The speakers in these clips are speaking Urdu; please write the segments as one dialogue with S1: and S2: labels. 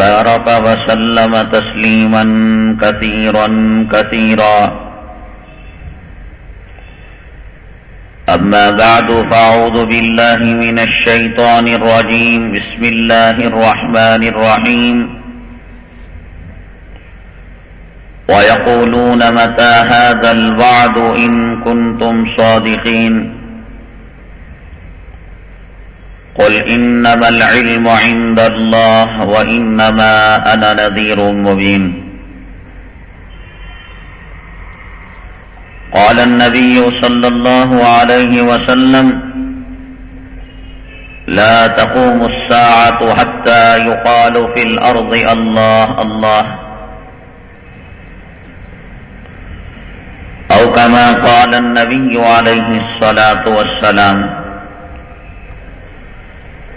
S1: وبارك وسلم تسليما كثيرا كثيرا. أما بعد فأعوذ بالله من الشيطان الرجيم. بسم الله الرحمن الرحيم. ويقولون متى هذا الوعد إن كنتم صادقين؟ قل إنما العلم عند الله وإنما أنا نذير مبين. قال النبي صلى الله عليه وسلم لا تقوم الساعة حتى يقال في الأرض الله الله. أو كما قال النبي عليه الصلاة والسلام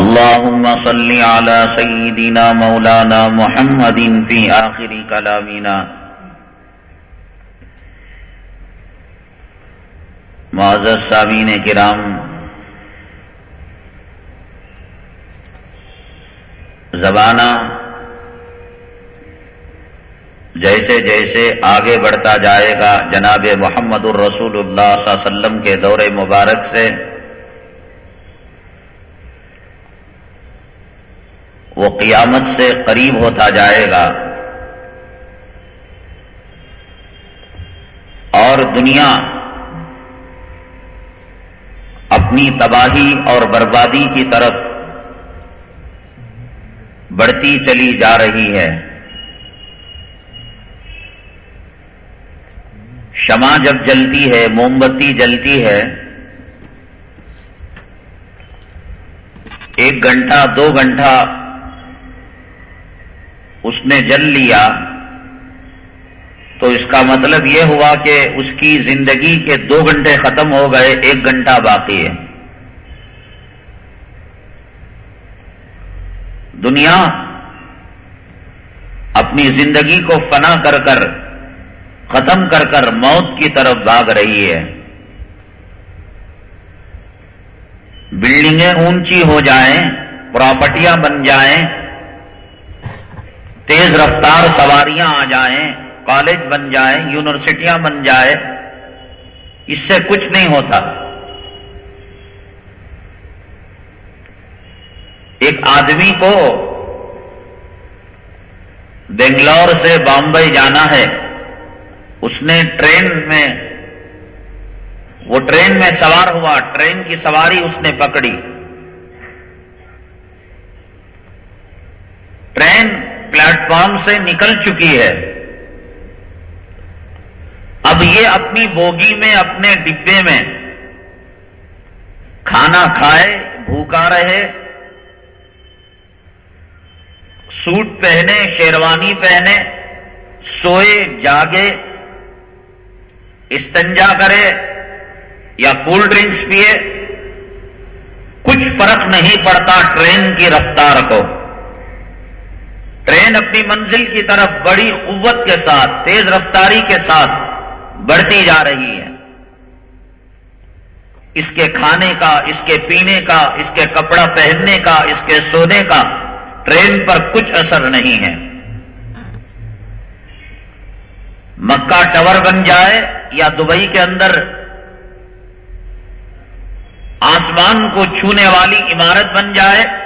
S1: اللهم صل على سيدنا مولانا محمد في آخر كلامنا. معزز سامین کرام زبانہ جیسے جیسے آگے بڑھتا جائے گا، جناب محمد الرسول اللہ صلی اللہ علیہ وسلم کے دور مبارک سے وہ قیامت سے قریب ہوتا جائے گا اور دنیا اپنی تباہی اور بربادی کی طرف بڑھتی چلی جا رہی ہے۔ شمع جب جلتی ہے، موم بتی جلتی ہے، ایک گھنٹہ، دو گھنٹہ اس نے جل لیا تو اس کا مطلب یہ ہوا کہ اس کی زندگی کے دو گھنٹے ختم ہو گئے، ایک گھنٹہ باقی ہے۔ دنیا اپنی زندگی کو فنا کر کر، ختم کر کر موت کی طرف بھاگ رہی ہے۔ بلڈنگیں اونچی ہو جائیں، پراپرٹیاں بن جائیں تیز رفتار سواریاں آ جائیں، کالج بن جائیں، یونیورسٹیاں بن جائے اس سے کچھ نہیں ہوتا۔ ایک آدمی کو بنگلور سے بامبئی جانا ہے، اس نے ٹرین میں، وہ ٹرین میں سوار ہوا، ٹرین کی سواری اس نے پکڑی۔ ٹرین پلیٹ فارم سے نکل چکی ہے۔ اب یہ اپنی بوگی میں، اپنے ڈبے میں کھانا کھائے، بھوکا رہے، سوٹ پہنے، شیروانی پہنے، سوئے، جاگے، استنجا کرے یا کول ڈرنکس پیے، کچھ فرق نہیں پڑتا ٹرین کی رفتار کو۔ ٹرین اپنی منزل کی طرف بڑی قوت کے ساتھ، تیز رفتاری کے ساتھ بڑھتی جا رہی ہے۔ اس کے کھانے کا، اس کے پینے کا، اس کے کپڑا پہننے کا، اس کے سونے کا ٹرین پر کچھ اثر نہیں ہے۔ مکہ ٹور بن جائے یا دبئی کے اندر آسمان کو چھونے والی عمارت بن جائے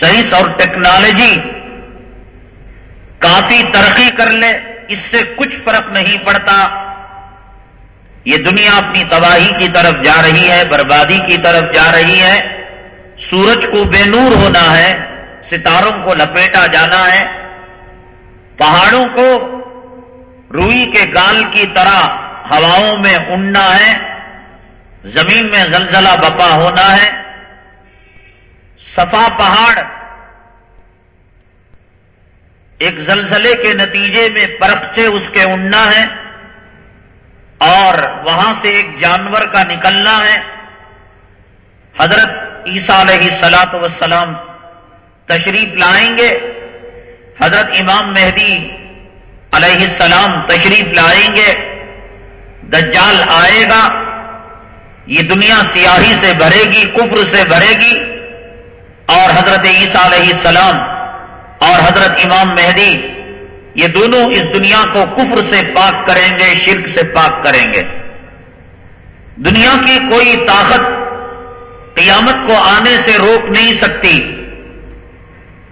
S1: سائنس اور ٹیکنالوجی کافی ترقی کر لے، اس سے کچھ فرق نہیں پڑتا۔ یہ دنیا اپنی تباہی کی طرف جا رہی ہے، بربادی کی طرف جا رہی ہے۔ سورج کو بے نور ہونا ہے، ستاروں کو لپیٹا جانا ہے۔ پہاڑوں کو روئی کے گال کی طرح ہواؤں میں اڑنا ہے۔ زمین میں زلزلہ بپا ہونا ہے۔ صفا پہاڑ ایک زلزلے کے نتیجے میں پرخچے اس کے اڑنا ہے اور وہاں سے ایک جانور کا نکلنا ہے۔ حضرت عیسیٰ علیہ سلاط وسلام تشریف لائیں گے۔ حضرت امام مہدی علیہ السلام تشریف لائیں گے۔ دجال آئے گا۔ یہ دنیا سیاہی سے بھرے گی، کفر سے بھرے گی۔ اور حضرت عیسیٰ علیہ السلام اور حضرت امام مہدی، یہ دونوں اس دنیا کو کفر سے پاک کریں گے، شرک سے پاک کریں گے۔ دنیا کی کوئی طاقت قیامت کو آنے سے روک نہیں سکتی۔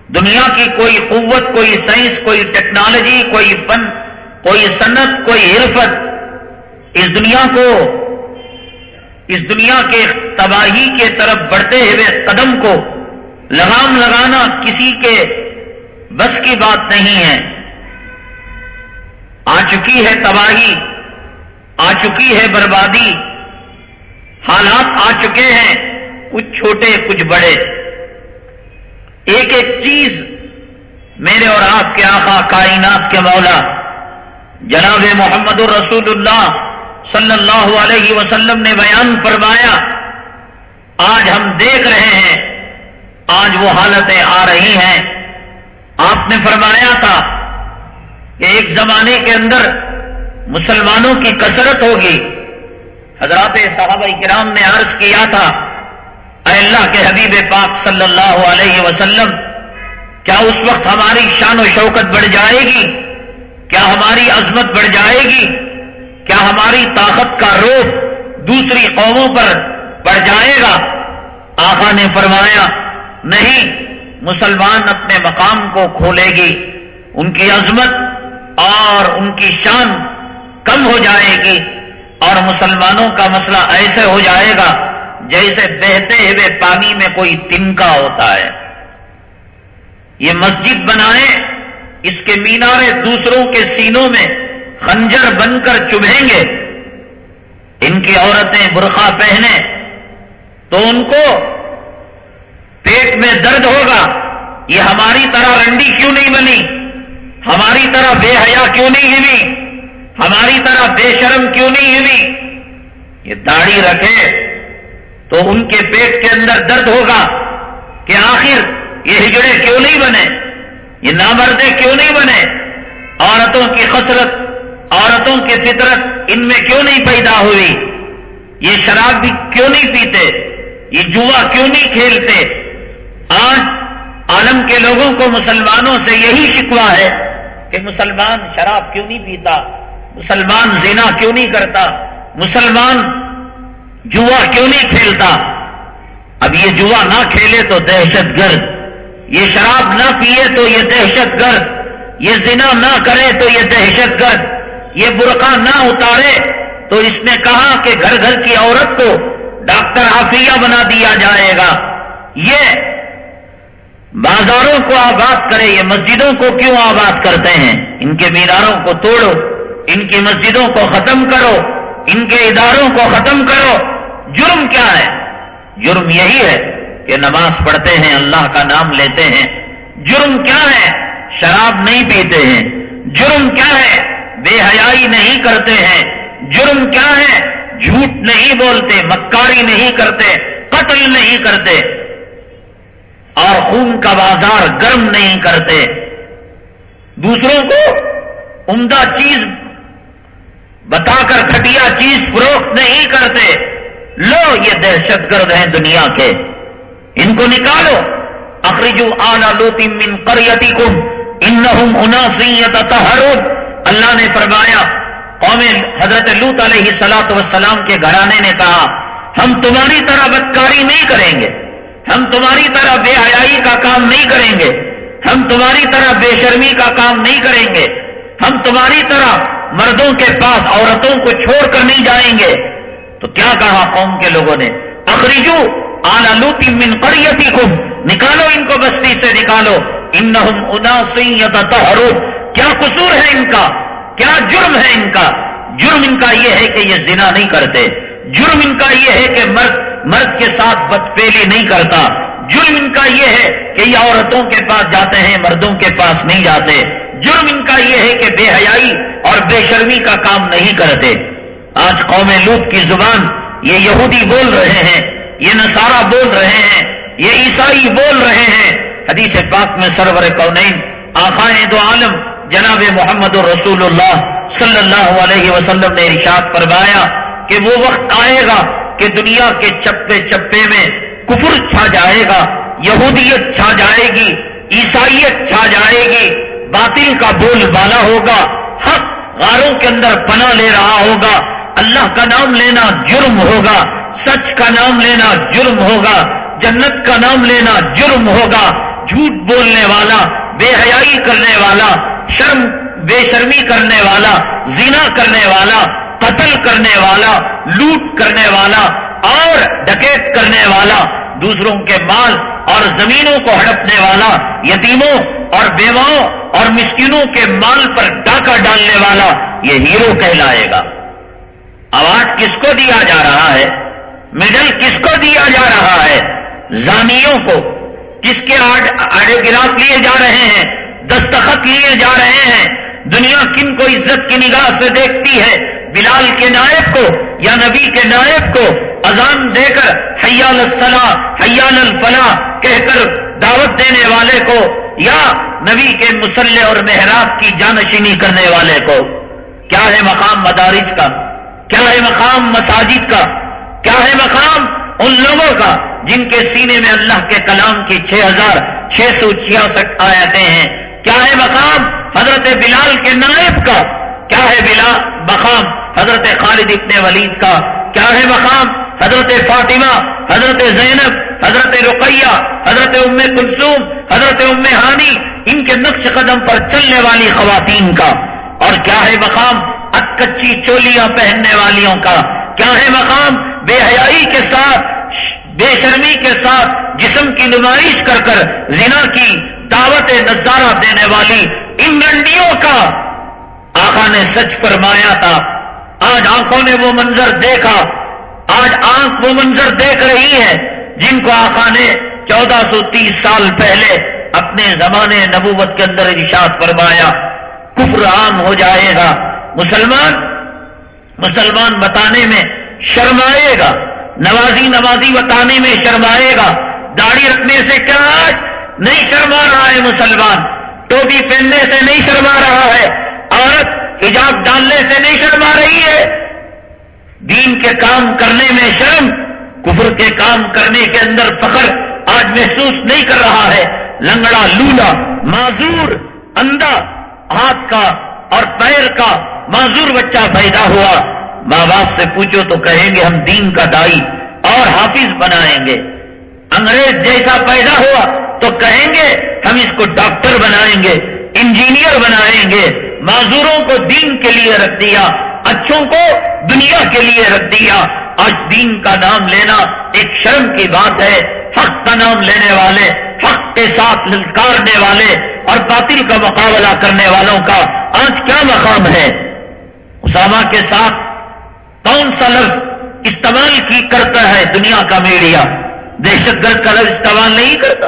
S1: دنیا کی کوئی قوت، کوئی سائنس، کوئی ٹیکنالوجی، کوئی فن، کوئی صنعت، کوئی حرفت اس دنیا کو، اس دنیا کے تباہی کے طرف بڑھتے ہوئے قدم کو لگام لگانا کسی کے بس کی بات نہیں ہے۔ آ چکی ہے تباہی، آ چکی ہے بربادی۔ حالات آ چکے ہیں، کچھ چھوٹے، کچھ بڑے۔ ایک ایک چیز میرے اور آپ کے آقا کائنات کے مولا، جناب محمد الرسول اللہ صلی اللہ علیہ وسلم نے بیان فرمایا۔ آج ہم دیکھ رہے ہیں آج وہ حالتیں آ رہی ہیں۔ آپ نے فرمایا تھا کہ ایک زمانے کے اندر مسلمانوں کی کثرت ہوگی۔ حضرات صحابہ کرام نے عرض کیا تھا، اے اللہ کے حبیب پاک صلی اللہ علیہ وسلم، کیا اس وقت ہماری شان و شوکت بڑھ جائے گی؟ کیا ہماری عظمت بڑھ جائے گی؟ کیا ہماری طاقت کا روپ دوسری قوموں پر بڑھ جائے گا؟ آقا نے فرمایا نہیں، مسلمان اپنے مقام کو کھولے گی، ان کی عظمت اور ان کی شان کم ہو جائے گی اور مسلمانوں کا مسئلہ ایسے ہو جائے گا جیسے بہتے ہوئے پانی میں کوئی تنکا ہوتا ہے۔ یہ مسجد بنائے اس کے مینارے دوسروں کے سینوں میں خنجر بن کر چبھیں گے۔ ان کی عورتیں برقع پہنے تو ان کو پیٹ میں درد ہوگا، یہ ہماری طرح رنڈی کیوں نہیں بنی؟ ہماری طرح بے حیا کیوں نہیں ہوئی ہماری طرح بے شرم کیوں نہیں ہوئی یہ داڑھی رکھے تو ان کے پیٹ کے اندر درد ہوگا کہ آخر یہ ہجڑے کیوں نہیں بنے؟ یہ نامردے کیوں نہیں بنے؟ عورتوں کی خسرت عورتوں کی فطرت ان میں کیوں نہیں پیدا ہوئی؟ یہ شراب بھی کیوں نہیں پیتے؟ یہ جوا کیوں نہیں کھیلتے؟ آج عالم کے لوگوں کو مسلمانوں سے یہی شکوا ہے کہ مسلمان شراب کیوں نہیں پیتا؟ مسلمان زنا کیوں نہیں کرتا؟ مسلمان جوا کیوں نہیں کھیلتا؟ اب یہ جوا نہ کھیلے تو دہشت گرد۔ یہ شراب نہ پیے تو یہ دہشت گرد۔ یہ زنا نہ کرے تو یہ دہشت گرد۔ یہ برقع نہ اتارے تو اس نے کہا کہ گھر گھر کی عورت کو ڈاکٹر آفیہ بنا دیا جائے گا۔ یہ بازاروں کو آباد کرے یہ مسجدوں کو کیوں آباد کرتے ہیں؟ ان کے میناروں کو توڑو، ان کی مسجدوں کو ختم کرو، ان کے اداروں کو ختم کرو۔ جرم کیا ہے؟ جرم یہی ہے کہ نماز پڑھتے ہیں، اللہ کا نام لیتے ہیں۔ جرم کیا ہے؟ شراب نہیں پیتے ہیں۔ جرم کیا ہے؟ بے حیائی نہیں کرتے ہیں۔ جرم کیا ہے؟ جھوٹ نہیں بولتے، مکاری نہیں کرتے، قتل نہیں کرتے۔ اور خون کا بازار گرم نہیں کرتے۔ دوسروں کو عمدہ چیز بتا کر کھٹیا چیز فروخت نہیں کرتے۔ لو یہ دہشت گرد ہیں دنیا کے۔ ان کو نکالو۔ اخرجو آنا لوتی من قریتی کم ان اناسیت اللہ نے فرمایا، قوم حضرت لوت علیہ سلاط وسلام کے گھرانے نے کہا، ہم تمہاری طرح بدکاری نہیں کریں گے۔ ہم تمہاری طرح بے حیائی کا کام نہیں کریں گے۔ ہم تمہاری طرح بے شرمی کا کام نہیں کریں گے۔ ہم تمہاری طرح مردوں کے پاس عورتوں کو چھوڑ کر نہیں جائیں گے۔ تو کیا کہا قوم کے لوگوں نے؟ اخریجو آنا لوتی من قریتی کم نکالو ان کو بستی سے، نکالو۔ ان کیا قصور ہے ان کا؟ کیا جرم ہے ان کا؟ جرم ان کا یہ ہے کہ یہ زنا نہیں کرتے۔ جرم ان کا یہ ہے کہ مرد مرد کے ساتھ بدپیلی نہیں کرتا۔ جرم ان کا یہ ہے کہ یہ عورتوں کے پاس جاتے ہیں، مردوں کے پاس نہیں جاتے۔ جرم ان کا یہ ہے کہ بے حیائی اور بے شرمی کا کام نہیں کرتے۔ آج قوم لوت کی زبان یہ یہودی بول رہے ہیں، یہ نصارہ بول رہے ہیں، یہ عیسائی بول رہے ہیں۔ حدیث پاک میں سرور کونین آخائیں دو عالم جناب محمد رسول اللہ صلی اللہ علیہ وسلم نے ارشاد فرمایا کہ وہ وقت آئے گا کہ دنیا کے چپے چپے میں کفر چھا جائے گا، یہودیت چھا جائے گی، عیسائیت چھا جائے گی، باطل کا بول بالا ہوگا، حق غاروں کے اندر پناہ لے رہا ہوگا، اللہ کا نام لینا جرم ہوگا، سچ کا نام لینا جرم ہوگا، جنت کا نام لینا جرم ہوگا، جھوٹ بولنے والا، بے حیائی کرنے والا، شرم، بے شرمی کرنے والا، زنا کرنے والا قتل کرنے والا، لوٹ کرنے والا اور ڈکیت کرنے والا، دوسروں کے مال اور زمینوں کو ہڑپنے والا، یتیموں اور بیواؤں اور مسکینوں کے مال پر ڈاکہ ڈالنے والا، یہ ہیرو کہلائے گا۔ اوارڈ کس کو دیا جا رہا ہے؟ میڈل کس کو دیا جا رہا ہے؟ زانیوں کو۔ کس کے آڑے گراف لیے جا رہے ہیں؟ دستخط لیے جا رہے ہیں؟ دنیا کن کو عزت کی نگاہ سے دیکھتی ہے؟ بلال کے نائب کو یا نبی کے نائب کو اذان دے کر حیال الصلاح، حیال الفلاح کہہ کر دعوت دینے والے کو یا نبی کے مسلح اور محراب کی جانشینی کرنے والے کو؟ کیا ہے مقام مدارس کا؟ کیا ہے مقام مساجد کا؟ کیا ہے مقام ان لوگوں کا جن کے سینے میں اللہ کے کلام کی چھ ہزار چھ سو چھیاسٹھ آیتیں ہیں؟ کیا ہے مقام حضرت بلال کے نائب کا کیا ہے بلا مقام۔ حضرت خالد ابن ولید کا کیا ہے مقام؟ حضرت فاطمہ، حضرت زینب، حضرت رقیہ، حضرت ام کلثوم، حضرت ام ہانی، ان کے نقش قدم پر چلنے والی خواتین کا۔ اور کیا ہے مقام؟ اکچی چولیاں پہننے والیوں کا۔ کیا ہے مقام؟ بے حیائی کے ساتھ، بے شرمی کے ساتھ جسم کی نمائش کر کر زنا کی دعوت نظارہ دینے والی ان رنڈیوں کا آقا نے سچ فرمایا تھا۔ آج آنکھوں نے وہ منظر دیکھا۔ آج آنکھ وہ منظر دیکھ رہی ہے جن کو آقا نے چودہ سو تیس سال پہلے اپنے زمانے نبوت کے اندر ارشاد فرمایا۔ کفر عام ہو جائے گا۔ مسلمان مسلمان بتانے میں شرمائے گا۔ نوازی نوازی بتانے میں شرمائے گا۔ داڑھی رکھنے سے کیا آج نہیں شرما رہا ہے مسلمان؟ ٹوپی پہننے سے نہیں شرما رہا ہے، عورت حجاب ڈالنے سے نہیں شرما رہی ہے۔ دین کے کام کرنے میں شرم، کفر کے کام کرنے کے اندر فخر آج محسوس نہیں کر رہا ہے۔ لنگڑا لولا، معذور، اندھا، ہاتھ کا اور پیر کا معذور بچہ پیدا ہوا۔ ماں باپ سے پوچھو تو کہیں گے ہم دین کا دائی اور حافظ بنائیں گے۔ انگریز جیسا پیدا ہوا تو کہیں گے ہم اس کو ڈاکٹر بنائیں گے، انجینئر بنائیں گے، معذوروں کو دین کے لیے رکھ دیا، اچھوں کو دنیا کے لیے رکھ دیا۔ آج دین کا نام لینا ایک شرم کی بات ہے، حق کا نام لینے والے، حق کے ساتھ للکارنے والے اور باطل کا مقابلہ کرنے والوں کا آج کیا مقام ہے؟ اسامہ کے ساتھ کون سا لفظ استعمال کی کرتا ہے دنیا کا میڈیا؟ دہشت گرد کا لفظ استعمال نہیں کرتا۔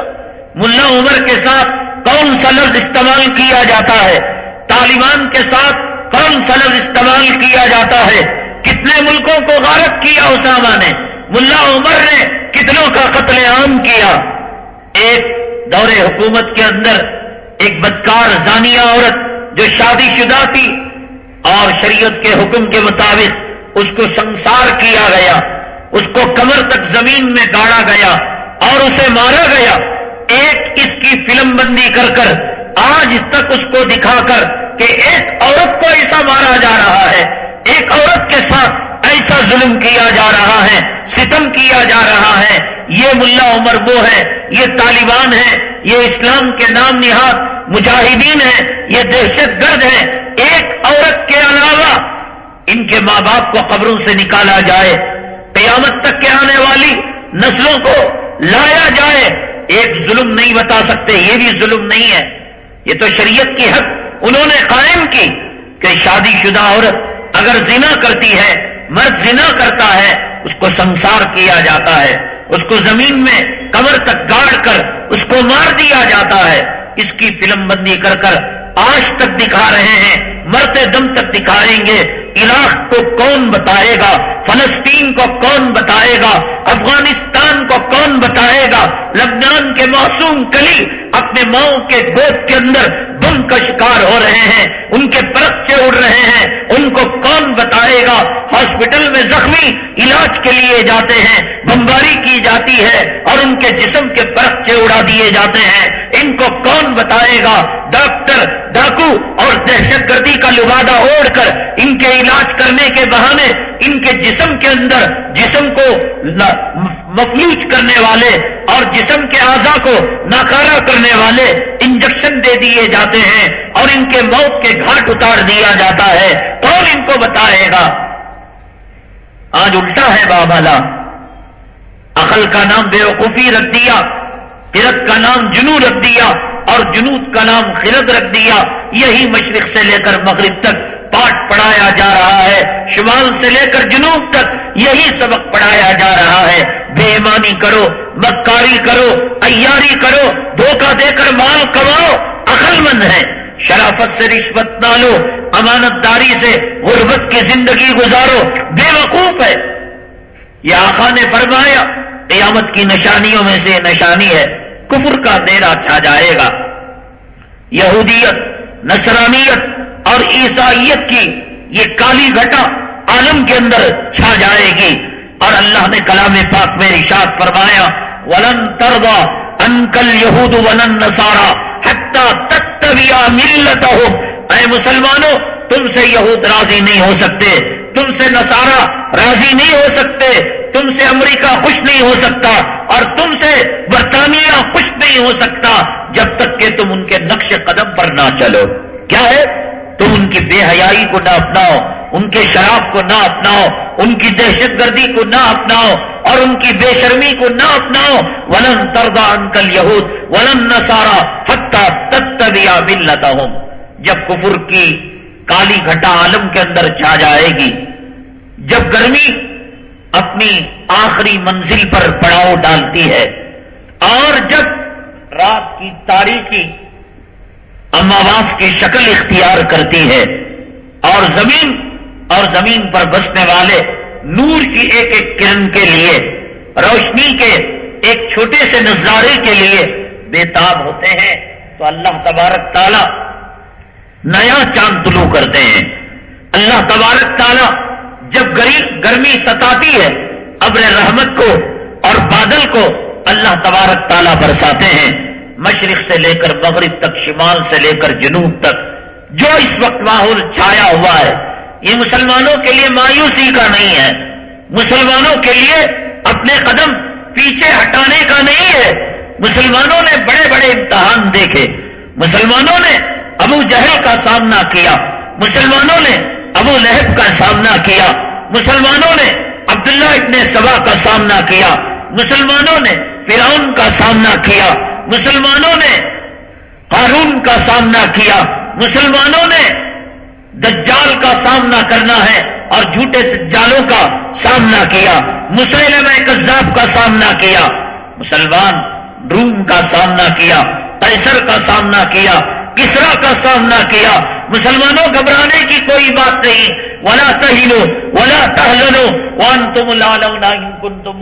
S1: ملا عمر کے ساتھ کون سا لفظ استعمال کیا جاتا ہے؟ طالبان کے ساتھ کون سا لفظ استعمال کیا جاتا ہے؟ کتنے ملکوں کو غارت کیا اسامہ نے؟ ملا عمر نے کتنوں کا قتل عام کیا؟ ایک دور حکومت کے اندر ایک بدکار زانیہ عورت جو شادی شدہ تھی اور شریعت کے حکم کے مطابق اس کو سنسار کیا گیا، اس کو کمر تک زمین میں گاڑا گیا اور اسے مارا گیا۔ ایک اس کی فلم بندی کر کر آج تک اس کو دکھا کر کہ ایک عورت کو ایسا مارا جا رہا ہے۔ ایک عورت کے ساتھ ایسا ظلم کیا جا رہا ہے، ستم کیا جا رہا ہے۔ یہ ملا عمر وہ ہے، یہ طالبان ہے، یہ اسلام کے نام نہاد مجاہدین ہے یہ دہشت گرد ہے ایک عورت کے علاوہ ان کے ماں باپ کو قبروں سے نکالا جائے، قیامت تک کے آنے والی نسلوں کو لایا جائے۔ ایک ظلم نہیں بتا سکتے، یہ بھی ظلم نہیں ہے۔ یہ تو شریعت کی حق، انہوں نے قائم کی کہ شادی شدہ عورت اگر زنا کرتی ہے، مرد زنا کرتا ہے، اس کو سنسار کیا جاتا ہے۔ اس کو زمین میں کمر تک گاڑ کر اس کو مار دیا جاتا ہے۔ اس کی فلم بندی کر کر آج تک دکھا رہے ہیں مرتے دم تک دکھائیں گے۔ عراق کو کون بتائے گا؟ فلسطین کو کون بتائے گا؟ افغانستان کو کون بتائے گا؟ لبنان کے معصوم کلی اپنے ماؤں کے گود کے اندر بم کا شکار ہو رہے ہیں، ان کے پرچے اڑ رہے ہیں۔ ان کو کون بتائے گا؟ ہاسپٹل میں زخمی علاج کے لیے جاتے ہیں، بمباری کی جاتی ہے اور ان کے جسم کے پرچے اڑا دیے جاتے ہیں۔ ان کو کون بتائے گا؟ ڈاکٹر ڈاکو اور دہشت گردی کا لبادہ اوڑھ کر ان کے علاج کرنے کے بہانے ان کے جسم کے اندر جسم کو مفلوج کرنے والے اور جسم کے اعضا کو ناکارا کرنے والے انجیکشن دے دیے جاتے ہیں اور ان کے موت کے گھاٹ اتار دیا جاتا ہے۔ کون ان کو بتائے گا؟ آج الٹا ہے بابالا۔ عقل کا نام بے وقوفی رکھ دیا فرت کا نام جنو رکھ دیا اور جنوب کا نام خرد رکھ دیا۔ یہی مشرق سے لے کر مغرب تک پاٹ پڑھایا جا رہا ہے، شمال سے لے کر جنوب تک یہی سبق پڑھایا جا رہا ہے۔ بے ایمانی کرو مکاری کرو ایاری کرو، دھوکہ دے کر مال کماؤ، عقل مند ہے شرافت سے رشوت نہ لو امانت داری سے غربت کی زندگی گزارو۔ بے وقوف ہے۔ یہ آخا نے فرمایا، قیامت کی نشانیوں میں سے نشانی ہے۔ کفر کا دیرا چھا جائے گا۔ یہودیت، نصرانیت اور عیسائیت کی یہ کالی گھٹا عالم کے اندر چھا جائے گی۔ اور اللہ نے کلام پاک میں رشاد فرمایا، ولن تروا انکل یہود ولن نسارا حتہ تتویا ملت ہو اے مسلمانوں، تم سے یہود راضی نہیں ہو سکتے، تم سے نسارا راضی نہیں ہو سکتے، تم سے امریکہ خوش نہیں ہو سکتا، اور تم سے برطانیہ خوش نہیں ہو سکتا، جب تک کہ تم ان کے نقش قدم پر نہ چلو۔ کیا ہے؟ تم ان کی بے حیائی کو نہ اپناؤ، ان کے شراب کو نہ اپناؤ، ان کی دہشت گردی کو نہ اپناؤ اور ان کی بے شرمی کو نہ اپناؤ۔ ولن تردا انکل یہود ولن نسارا حتہ تتبیا ملتا ہوں جب کفر کی کالی گھٹا عالم کے اندر چھا جائے گی، جب گرمی اپنی آخری منزل پر پڑاؤ ڈالتی ہے اور جب رات کی تاریخی اماواس کی شکل اختیار کرتی ہے اور زمین اور زمین پر بسنے والے نور کی ایک ایک کرن کے لیے، روشنی کے ایک چھوٹے سے نظارے کے لیے بےتاب ہوتے ہیں۔ تو اللہ تبارک تعالی نیا چاند طلوع کرتے ہیں۔ اللہ تبارک تعالی جب گرمی ستاتی ہے، ابر رحمت کو اور بادل کو اللہ تبارک تعالی برساتے ہیں۔ مشرق سے لے کر مغرب تک، شمال سے لے کر جنوب تک، جو اس وقت ماحول چھایا ہوا ہے، یہ مسلمانوں کے لیے مایوسی کا نہیں ہے۔ مسلمانوں کے لیے اپنے قدم پیچھے ہٹانے کا نہیں ہے۔ مسلمانوں نے بڑے بڑے امتحان دیکھے۔ مسلمانوں نے ابو جہل کا سامنا کیا۔ مسلمانوں نے ابو لہب کا سامنا کیا۔ مسلمانوں نے عبداللہ ابن سبا کا سامنا کیا۔ مسلمانوں نے فرعون کا سامنا کیا۔ مسلمانوں نے قانون کا سامنا کیا، مسلمانوں نے دجال کا سامنا کرنا ہے اور جھوٹے دجالوں کا سامنا کیا مسلم کذاب کا سامنا کیا، مسلمان روم کا سامنا کیا پیسر کا سامنا کیا، کسرا کا سامنا کیا، مسلمانوں گھبرانے کی کوئی بات نہیں ولا تہلو ولا تہلو وان تم لال کن تم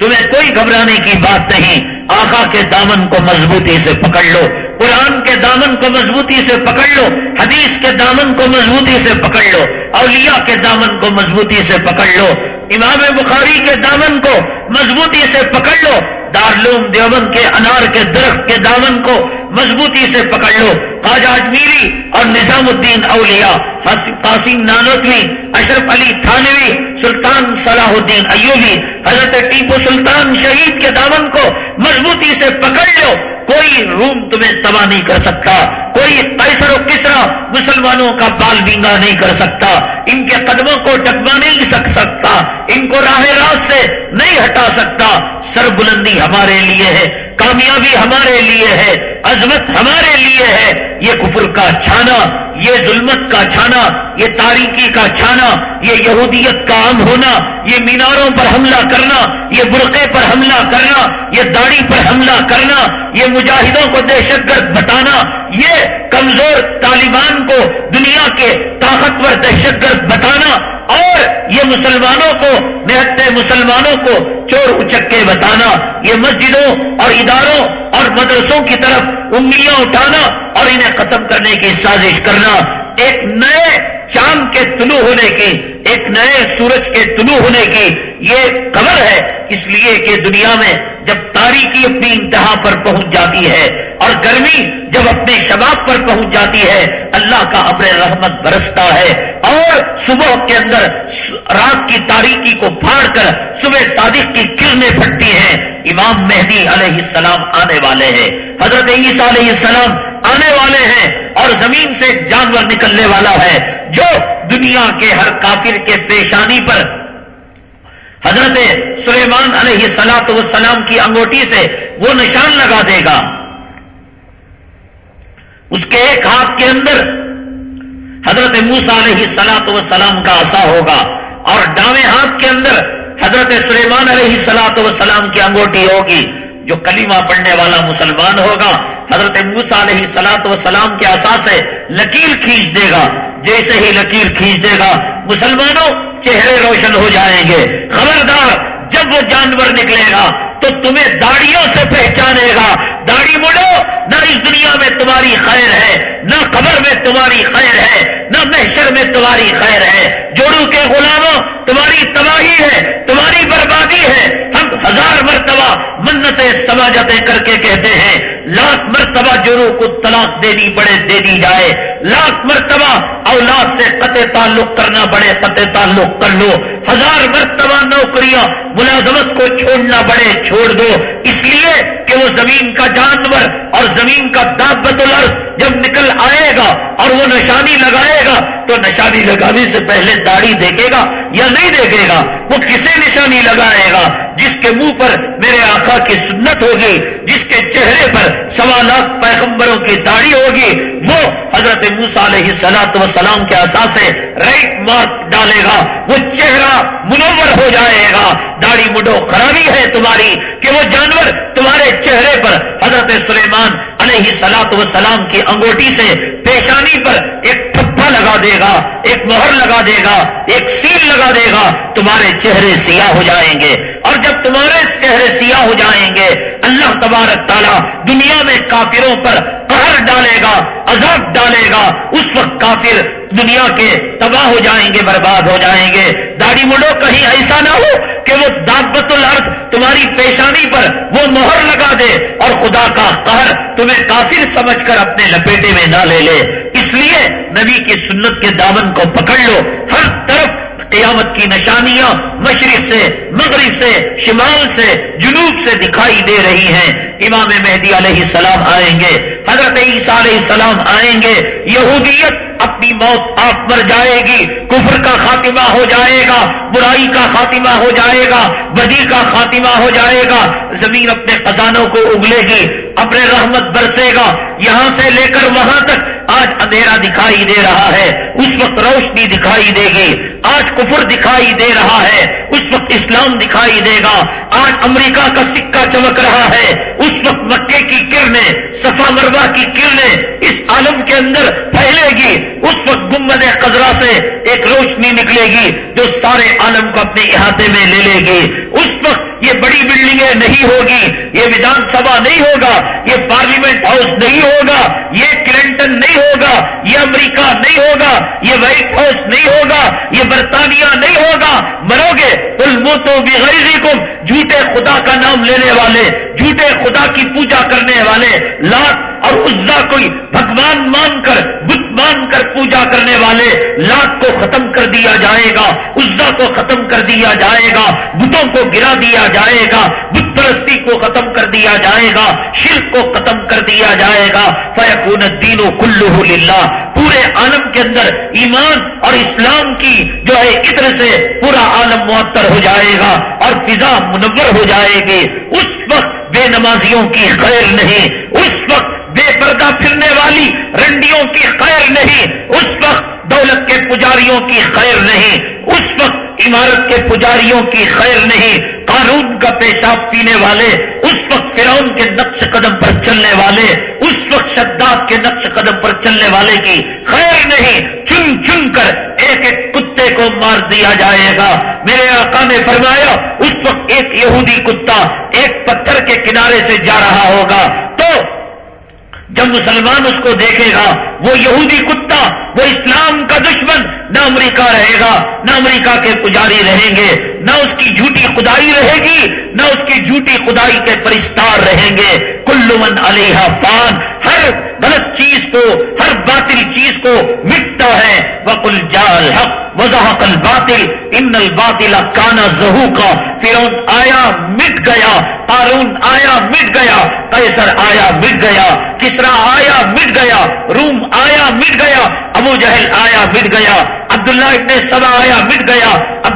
S1: تمہیں کوئی گھبرانے کی بات نہیں۔ آقا کے دامن کو مضبوطی سے پکڑ لو، قرآن کے دامن کو مضبوطی سے پکڑ لو، حدیث کے دامن کو مضبوطی سے پکڑ لو، اولیاء کے دامن کو مضبوطی سے پکڑ لو، امام بخاری کے دامن کو مضبوطی سے پکڑ لو دارلوم دیوبند کے انار کے درخت کے دامن کو مضبوطی سے پکڑ لو خواجہ اجمیری اور نظام الدین اولیاء قاسم نانوتوی، اشرف علی تھانوی، سلطان صلاح الدین ایوبی، حضرت ٹیپو سلطان شہید کے دامن کو مضبوطی سے پکڑ لو۔ کوئی روم تمہیں تباہ نہیں کر سکتا، کوئی قیصر و کسرا مسلمانوں کا بال بینگا نہیں کر سکتا، ان کے قدموں کو ٹکما نہیں سک سکتا، ان کو راہ راست سے نہیں ہٹا سکتا۔ سر بلندی ہمارے لیے ہے، کامیابی ہمارے لیے ہے، عظمت ہمارے لیے ہے، یہ کفر کا چھانا یہ ظلمت کا چھانا، یہ تاریکی کا چھانا، یہ یہودیت کا عام ہونا، یہ میناروں پر حملہ کرنا، یہ برقعے پر حملہ کرنا، یہ داڑھی پر حملہ کرنا، یہ مجاہدوں کو دہشت گرد بتانا، یہ کمزور طالبان کو دنیا کے طاقتور دہشت گرد بتانا اور یہ مسلمانوں کو نہتے مسلمانوں کو چور اچکے بتانا، یہ مسجدوں اور اداروں اور مدرسوں کی طرف انگلیاں اٹھانا اور انہیں ختم کرنے کی سازش کرنا، ایک نئے چاند کے طلوع ہونے کی ایک نئے سورج کے طلوع ہونے کی یہ خبر ہے، اس لیے کہ دنیا میں جب تاریخی اپنی انتہا پر پہنچ جاتی ہے اور گرمی جب اپنے شباب پر پہنچ جاتی ہے، اللہ کا ابر رحمت برستا ہے۔ اور صبح کے اندر رات کی تاریخی کو پھاڑ کر صبح صادق کی کرنیں پھٹتی ہیں۔ امام مہدی علیہ السلام آنے والے ہیں۔ حضرت عیسیٰ علیہ السلام آنے والے ہیں اور زمین سے جانور نکلنے والا ہے جو دنیا کے ہر کافر کے پیشانی پر حضرت سلیمان علیہ سلاط وسلام کی انگوٹی سے وہ نشان لگا دے گا۔ اس کے ایک ہاتھ کے اندر حضرت موسا علیہ سلاط وسلام کا آسا ہوگا اور ڈاوے ہاتھ کے اندر حضرت سلیمان علیہ سلاط وسلام کی انگوٹی ہوگی جو کلیمہ پڑھنے والا مسلمان ہوگا۔ حضرت موسا علیہ سلاط وسلام کے آسا سے لکیر کھینچ دے گا۔ جیسے ہی لکیر کھینچ دے گا، مسلمانوں چہرے روشن ہو جائیں گے۔ خبردار، جب وہ جانور نکلے گا تو تمہیں داڑیوں سے پہچانے گا۔ داڑھی بڑھو نہ اس دنیا میں تمہاری خیر ہے، نہ قبر میں تمہاری خیر ہے، نہ محشر میں تمہاری خیر ہے۔ جوڑو کے غلاموں، تمہاری تباہی ہے، تمہاری بربادی ہے۔ ہم ہزار مرتبہ منتیں، سماجتیں کر کے کہتے ہیں، لاکھ مرتبہ جورو کو طلاق دینی پڑے دے دی جائے۔ لاکھ مرتبہ اولاد سے قطع تعلق کرنا پڑے، قطع تعلق کر لو۔ ہزار مرتبہ نوکریاں، ملازمت کو چھوڑنا پڑے چھوڑ دو۔ اس لیے کہ وہ زمین کا جانور اور زمین کا دابت الارض جب نکل آئے گا اور وہ نشانی لگائے گا تو نشانی لگانے سے پہلے داڑھی دیکھے گا یا نہیں دیکھے گا؟ وہ کسے نشانی لگائے گا جس کے منہ پر میرے آقا کی سنت ہوگی، جس کے چہرے پر سوالات پیغمبروں کی داڑھی ہوگی، وہ حضرت موسا علیہ سلاط و سلام کے اثاث سے رائٹ مارک ڈالے گا۔ وہ چہرہ منور ہو جائے گا۔ داڑھی مڈو خرابی ہے تمہاری کہ وہ جانور تمہارے چہرے پر حضرت سلیمان علیہ سلاط و سلام کی انگوٹی سے پیشانی پر ایک تھپا لگا دے گا، ایک مہر لگا دے گا، ایک سیل لگا دے گا، تمہارے چہرے سیاہ ہو جائیں گے۔ اور جب تمہارے چہرے سیاہ ہو جائیں گے، اللہ تبارک تعالیٰ دنیا میں کافروں پر قہر ڈالے گا، عذاب ڈالے گا، اس وقت کافر دنیا کے تباہ ہو جائیں گے، برباد ہو جائیں گے۔ داڑھی مڑو، کہیں ایسا نہ ہو کہ وہ دابت الارض تمہاری پیشانی پر وہ مہر لگا دے اور خدا کا قہر تمہیں کافر سمجھ کر اپنے لپیٹے میں نہ لے لے۔ اس لیے نبی کی سنت کے دامن کو پکڑ لو، ہر طرف قیامت کی نشانیاں مشرق سے، مغرب سے، شمال سے، جنوب سے دکھائی دے رہی ہیں۔ امام مہدی علیہ السلام آئیں گے، حضرت عیسیٰ علیہ السلام آئیں گے۔ یہودیت اپنی موت آپ مر جائے گی، کفر کا خاتمہ ہو جائے گا، برائی کا خاتمہ ہو جائے گا، بدی کا خاتمہ ہو جائے گا۔ زمین اپنے خزانوں کو اگلے گی۔ اپنے رحمت برسے گا۔ یہاں سے لے کر وہاں تک آج اندھیرا دکھائی دے رہا ہے۔ اس وقت روشنی دکھائی دے گی۔ آج کفر دکھائی دے رہا ہے۔ اس وقت اسلام دکھائی دے گا۔ آج امریکہ کا سکہ چمک رہا ہے۔ اس وقت مکے کی کرنیں، صفا مروا کی کرنیں اس عالم کے اندر پھیلے گی۔ اس وقت گمبد قدرا سے ایک روشنی نکلے گی جو سارے عالم کو اپنے احاطے میں لے لے گی۔ اس وقت یہ بڑی بلڈنگیں نہیں ہوگی، یہ ودھان سبھا نہیں ہوگا۔ یہ پارلیمنٹ ہاؤس نہیں ہوگا، یہ کلنٹن نہیں ہوگا، یہ امریکہ نہیں ہوگا، یہ وائٹ ہاؤس نہیں ہوگا، یہ برطانیہ نہیں ہوگا۔ مرو گے؟ المو تو بغیر جھوٹے خدا کا نام لینے والے، جھوٹے خدا کی پوجا کرنے والے لاکھ اور عزا کوئی بھگوان مان کر، بت مان کر پوجا کرنے والے لاکھ کو ختم جائے گا عزا کو ختم کر دیا جائے گا، بتوں کو گرا دیا جائے گا بت پرستی کو ختم کر دیا جائے گا، شرک کو ختم کر دیا جائے گا۔ فیقون الدین و کلو للہ پورے عالم کے اندر ایمان اور اسلام کی جو ہے عطر سے پورا عالم معطر ہو جائے گا اور فضا منور ہو جائے گی۔ اس وقت بے نمازیوں کی خیر نہیں، اس وقت بے پردہ پھرنے والی رنڈیوں کی خیر نہیں، اس وقت دولت کے پجاریوں کی خیر نہیں، اس وقت عمارت کے پجاریوں کی خیر نہیں، قانون کا پیشاب پینے والے، اس وقت فرعون کے نقش قدم پر چلنے والے، اس وقت شداد کے نقش قدم پر چلنے والے کی خیر نہیں۔ چن چن کر ایک ایک کتے کو مار دیا جائے گا۔ میرے آقا نے فرمایا، اس وقت ایک یہودی کتا ایک پتھر کے کنارے سے جا رہا ہوگا۔ تو جب مسلمان اس کو دیکھے گا، وہ یہودی کتا، وہ اسلام کا دشمن، نہ امریکہ رہے گا، نہ امریکہ کے پجاری رہیں گے، نہ اس کی جھوٹی خدائی رہے گی، نہ اس کی جھوٹی خدائی کے پرستار رہیں گے۔ کل من علیہ فان، ہر غلط چیز کو، ہر باطل چیز کو مٹتا ہے۔ وکل جال حق وضاحق الباطل، ان الباطل کانا زہو کا فرون آیا، مٹ گیا، قارون آیا، مٹ گیا، قیصر آیا، مٹ گیا، کسرا آیا، مٹ گیا، روم آیا، مٹ گیا، ابو جہل آیا، مٹ گیا، عبداللہ ابن سبا آیا، مٹ گیا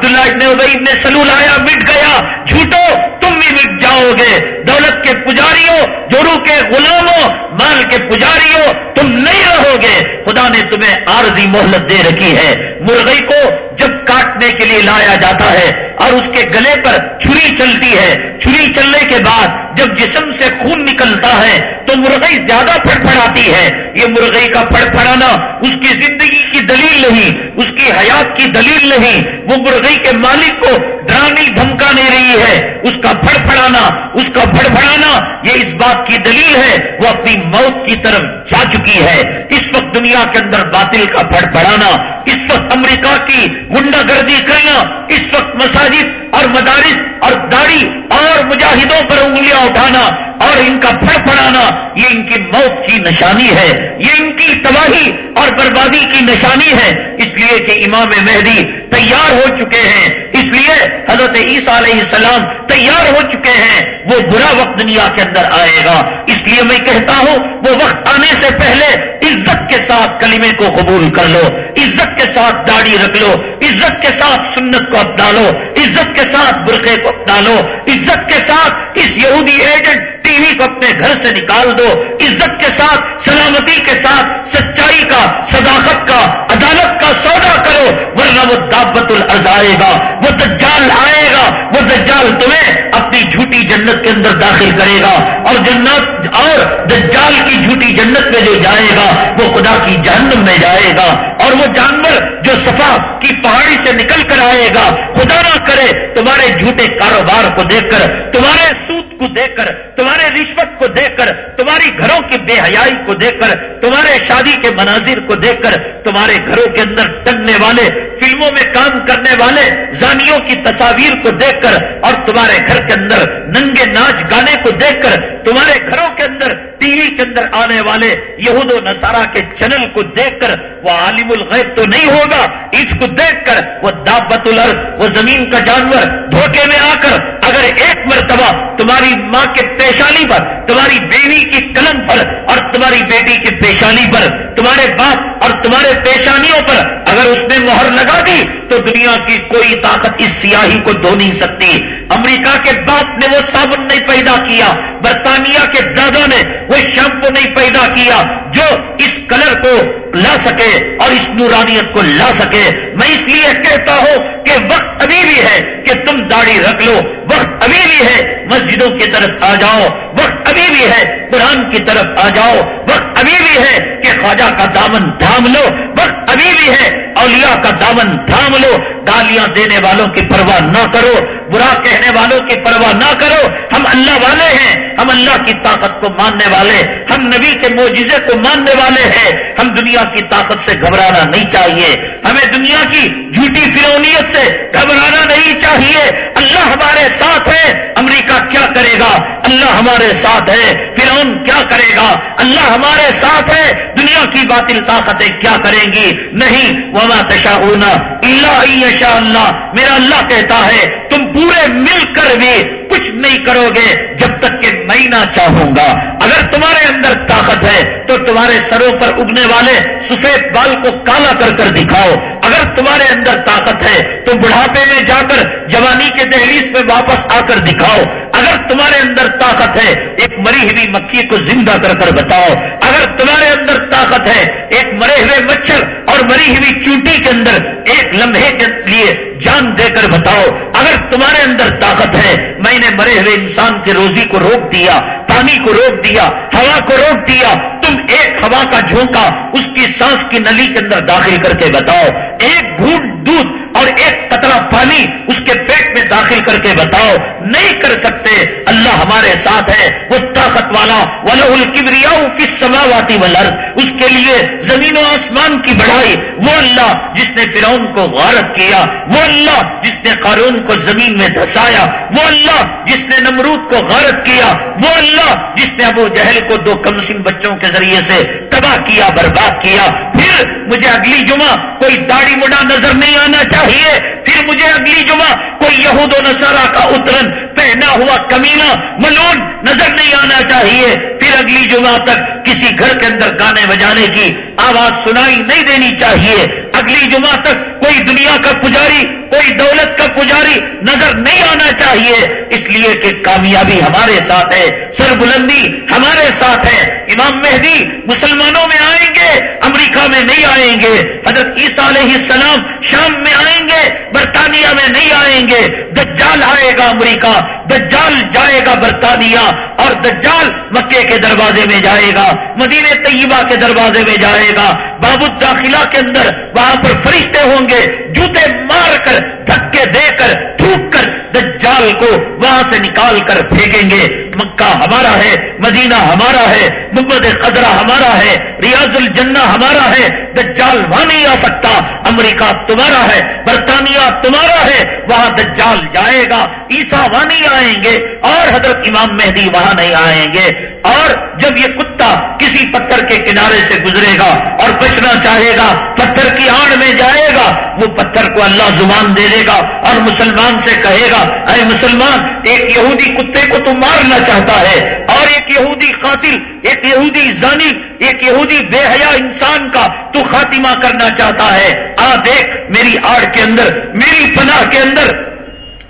S1: عبداللہ ابن ابئی ابن سلول آیا، مٹ گیا۔ جھوٹو، تم بھی مٹ جاؤ گے۔ دولت کے پجاریوں جورو کے غلاموں، مال کے پجاریوں، تم نہیں رہو گے۔ خدا نے تمہیں عارضی مہلت دے رکھی ہے۔ مرغئی کو جب کاٹنے کے لیے لایا جاتا ہے اور اس کے گلے پر چھری چلتی ہے۔ چھری چلنے کے بعد جب جسم سے خون نکلتا ہے تو مرغئی زیادہ پھڑ پڑاتی ہے۔ یہ مرغئی کا پھڑ پڑانا اس کی زندگی کی دلیل نہیں، اس کی حیات کی دلیل نہیں۔ وہ کمپنی کے مالک کو ڈرانی دھمکانے رہی ہے۔ اس کا پھڑ پڑانا اس کا پھڑ پڑانا یہ اس بات کی دلیل ہے، وہ اپنی موت کی طرف جا چکی ہے۔ اس وقت دنیا کے اندر باطل کا پھڑ پڑانا اس وقت امریکہ کی گنڈا گردی کرنا، اس وقت مساجد اور مدارس اور داڑھی اور مجاہدوں پر انگلیاں اٹھانا اور ان کا پھڑ پڑانا یہ ان کی موت کی نشانی ہے۔ یہ ان کی تباہی اور بربادی کی نشانی ہے۔ اس لیے کہ امام مہدی تیار ہو چکے ہیں۔ اس لیے حضرت عیسیٰ علیہ السلام تیار ہو چکے ہیں۔ وہ برا وقت دنیا کے اندر آئے گا۔ اس لیے میں کہتا ہوں، وہ وقت آنے سے پہلے عزت کے ساتھ کلمے کو قبول کر لو، عزت کے ساتھ داڑھی رکھ لو، عزت کے ساتھ سنت کو اپنا لو، عزت کے ساتھ برقعے کو اپنا لو، عزت کے ساتھ اس یہودی ایجنٹ ٹی وی کو اپنے گھر سے نکال دو، عزت کے ساتھ، سلامتی کے ساتھ، سچائی کا، صداقت کا، عدالت کا سودا کرو، ورنہ وہ دعوت العز آئے گا، وہ دجال آئے گا، وہ دجال تمہیں اپنی جھوٹی جنت کے اندر داخل کرے گا اور جنت، اور دجال کی جھوٹی جنت میں جو جائے گا، وہ خدا کی جہنم میں جائے گا اور وہ جانور جو صفا کی پہاڑی سے نکل کر آئے گا، خدا نہ کرے، تمہارے جھوٹے کاروبار کو دیکھ کر، تمہارے سوت کو دیکھ کر، تمہارے رشوت کو دیکھ کر، تمہاری گھروں کی بے حیائی کو دیکھ کر، تمہارے شادی کے مناظر کو دیکھ کر، تمہارے گھروں کے اندر ٹننے والے فلموں میں کام کرنے والے زانیوں کی تصاویر کو دیکھ کر اور تمہارے گھر کے اندر ننگے ناچ گانے کو دیکھ کر تمہارے گھروں کے اندر ٹی وی کے اندر آنے والے یہود و نصارہ کے چینل کو دیکھ کر وہ عالم الغیب تو نہیں ہوگا؟ اس کو دیکھ کر وہ دعوت الارض، وہ زمین کا جانور دھوکے میں آ کر اگر ایک مرتبہ تمہاری ماں کے پیشانی پر، تمہاری بیوی کی قلم پر اور تمہاری بیٹی کی پیشانی پر، تمہارے باپ اور تمہارے پیشانیوں پر اگر اس نے مہر لگا دی تو دنیا کی کوئی طاقت اس سیاہی کو دھو نہیں سکتی۔ امریکہ کے باپ نے وہ صابن نہیں پیدا کیا، برطانیہ کے دادا نے وہ شیمپو نہیں پیدا کیا جو اس کلر کو لا سکے اور اس نورانیت کو لا سکے۔ میں اس لیے کہتا ہوں کہ وقت ابھی بھی ہے کہ تم داڑھی رکھ لو۔ وقت ابھی بھی ہے، مسجدوں کی طرف آ جاؤ۔ وقت ابھی بھی ہے، قرآن کی طرف آ جاؤ۔ وقت ابھی بھی ہے کہ خواجہ کا دامن تھام لو۔ وقت ابھی بھی ہے، اولیاء کا دامن تھام لو۔ گالیاں دینے والوں کی پرواہ نہ کرو۔ برا کہنے والوں کی پرواہ نہ کرو۔ ہم اللہ والے ہیں، ہم اللہ کی طاقت کو ماننے والے۔ ہم نبی کے موجزے کو ماننے والے ہیں۔ ہم دنیا کی طاقت سے گھبرانا نہیں چاہیے۔ ہمیں دنیا کی جھوٹی فرونیت سے گھبرانا نہیں چاہیے۔ اللہ ہمارے ساتھ ہے، امریکہ کیا کرے گا؟ اللہ ہمارے ساتھ ہے، فرعون کیا کرے گا؟ اللہ ہمارے ساتھ ہے، دنیا کی باطل طاقتیں کیا کریں گی؟ نہیں، وما تشاؤنا اللہ شاء اللہ۔ میرا اللہ کہتا ہے، تم پورے مل کر بھی کچھ نہیں کرو گے جب تک کہ میں نہ چاہوں گا۔ اگر تمہارے اندر طاقت ہے تو تمہارے سروں پر اگنے والے سفید بال کو کالا کر کر دکھاؤ۔ اگر تمہارے اندر طاقت ہے تو بڑھاپے میں جا کر جوانی کے دہلیز میں واپس آ کر دکھاؤ۔ اگر تمہارے اندر طاقت ہے، ایک مری ہوئی مکھی کو زندہ کر کر بتاؤ۔ اگر تمہارے اندر طاقت ہے، ایک مرے ہوئے مچھر اور مری ہوئی چونٹی کے اندر ایک لمحے کے لیے جان دے کر بتاؤ۔ اگر تمہارے اندر طاقت ہے، میں نے مرے ہوئے انسان کی روزی کو روک دیا، پانی کو روک دیا، ہوا کو روک دیا تم ایک ہوا کا جھونکا اس کی سانس کی نلی کے اندر داخل کر کے بتاؤ۔ ایک گھونٹ دودھ اور ایک قطرہ پانی اس کے پیٹ میں داخل کر کے بتاؤ، نہیں کر سکتے، اللہ ہمارے ساتھ ہے، وہ طاقت والا ولہ الکبریا کس سماواتی ولر اس کے لیے زمین و آسمان کی بڑھائی، وہ اللہ جس نے فرعون کو غارت کیا، وہ اللہ جس نے قارون کو زمین میں دھسایا، وہ اللہ جس نے نمرود کو غارت کیا، وہ اللہ جس نے ابو جہل کو دو کمسن بچوں کے ذریعے سے تباہ کیا، برباد کیا۔ پھر مجھے اگلی جمعہ کوئی داڑھی مڈا نظر نہیں آنا چاہیے، پھر مجھے اگلی جمعہ کوئی یہود و نصارہ کا اترن، پہنا ہوا کمینہ، ملون نظر نہیں آنا چاہیے۔ پھر اگلی جمعہ تک کسی گھر کے اندر گانے بجانے کی آواز سنائی نہیں دینی چاہیے۔ اگلی جمعہ تک کوئی دنیا کا پجاری کوئی دولت کا پجاری نظر نہیں آنا چاہیے۔ اس لیے کہ کامیابی ہمارے ساتھ ہے سر بلندی ہمارے ساتھ ہے۔ امام مہدی مسلمانوں میں آئیں گے، امریکہ میں نہیں آئیں گے۔ حضرت عیسیٰ علیہ السلام شام میں آئیں گے، برطانیہ میں نہیں آئیں گے۔ دجال آئے گا امریکہ، دجال جائے گا برطانیہ اور دجال مکے کے دروازے میں جائے گا، مدینہ طیبہ کے دروازے میں جائے گا۔ بابو داخلہ کے اندر وہاں پر فرشتے ہوں گے، جوتے مار کر دھکے دے کر تھوک کر دجال کو وہاں سے نکال کر پھینکیں گے۔ مکہ ہمارا ہے، مدینہ ہمارا ہے محمد قدرہ ہمارا ہے، ریاض الجنہ ہمارا ہے، دجال وہاں نہیں آ سکتا، امریکہ تمہارا ہے، برطانیہ تمہارا ہے، وہاں دجال جائے گا عیسا وہاں نہیں آئیں گے، اور حضرت امام مہدی وہاں نہیں آئیں گے، اور جب یہ کتا کسی پتھر کے کنارے سے گزرے گا اور بچنا چاہے گا، پتھر کی آڑ میں جائے گا، وہ پتھر کو اللہ زبان دے دے گا اور مسلمان سے کہے گا، اے مسلمان، ایک یہودی کتے کو تو مارنا چاہتا ہے اور ایک یہودی قاتل، ایک یہودی زانی، ایک یہودی بے حیا انسان کا تو خاتمہ کرنا چاہتا ہے۔ آ دیکھ میری آڑ کے اندر، میری پناہ کے اندر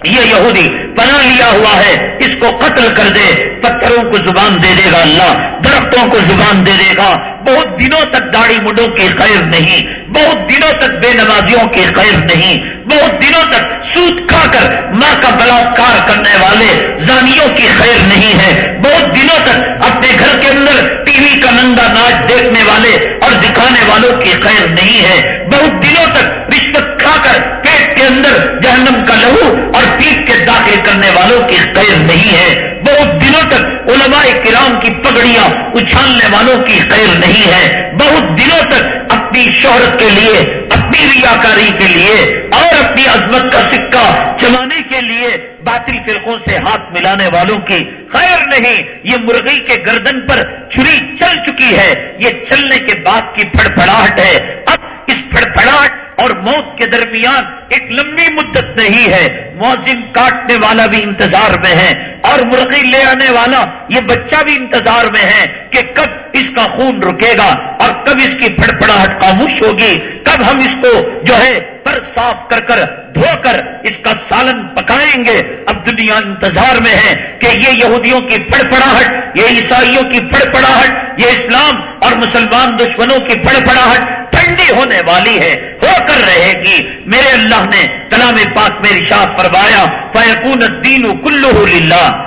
S1: یہ یہودی پناہ لیا ہوا ہے، اس کو قتل کر دے، پتھروں کو زبان دے دے گا اللہ، درختوں کو زبان دے دے گا۔ بہت دنوں تک داڑھی مڈوں کی خیر نہیں، بہت دنوں تک بے نمازیوں کی خیر نہیں، بہت دنوں تک سوت کھا کر ماں کا بلاکار کرنے والے زانیوں کی خیر نہیں ہے۔ بہت دنوں تک اپنے گھر کے اندر ٹی وی کا نندا ناچ دیکھنے والے دکھانے والوں کی خیر نہیں ہے۔ بہت دنوں تک رشوت کھا کر پیٹ کے اندر جہنم کا لہو اور پیٹ کے داخل کرنے والوں کی خیر نہیں ہے۔ بہت دنوں تک علماء کرام کی پگڑیاں اچھالنے والوں کی خیر نہیں ہے۔ بہت دنوں تک اپنی شہرت کے لیے، اپنی ریاکاری کے لیے اور اپنی عظمت کا سکہ چلانے کے لیے باطل فرقوں سے ہاتھ ملانے والوں کی خیر نہیں، یہ مرغی کے گردن پر چھری چل چکی ہے، یہ چلنے کے بعد کی پھڑپڑاہٹ ہے۔ اب اس پھڑپڑاہٹ اور موت کے درمیان ایک لمبی مدت نہیں ہے موزم کاٹنے والا بھی انتظار میں ہے اور مرغی لے آنے والا، یہ بچہ بھی انتظار میں ہے کہ کب اس کا خون رکے گا اور کب اس کی پھڑپڑاہٹ خاموش ہوگی، کب ہم اس کو جو ہے پر صاف کر کر دھو کر اس کا سالن پکائیں گے۔ اب دنیا انتظار میں ہے کہ یہ یہودیوں کی پڑپڑاہٹ یہ عیسائیوں کی پڑپڑاہٹ یہ اسلام اور مسلمان دشمنوں کی پڑپڑاہٹ ٹھنڈی ہونے والی ہے، ہو کر رہے گی۔ میرے اللہ نے کلام پاک میں رشاد فرمایا فیقون الدین کلو للہ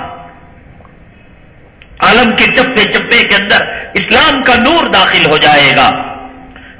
S1: عالم کے چپے چپے کے اندر اسلام کا نور داخل ہو جائے گا۔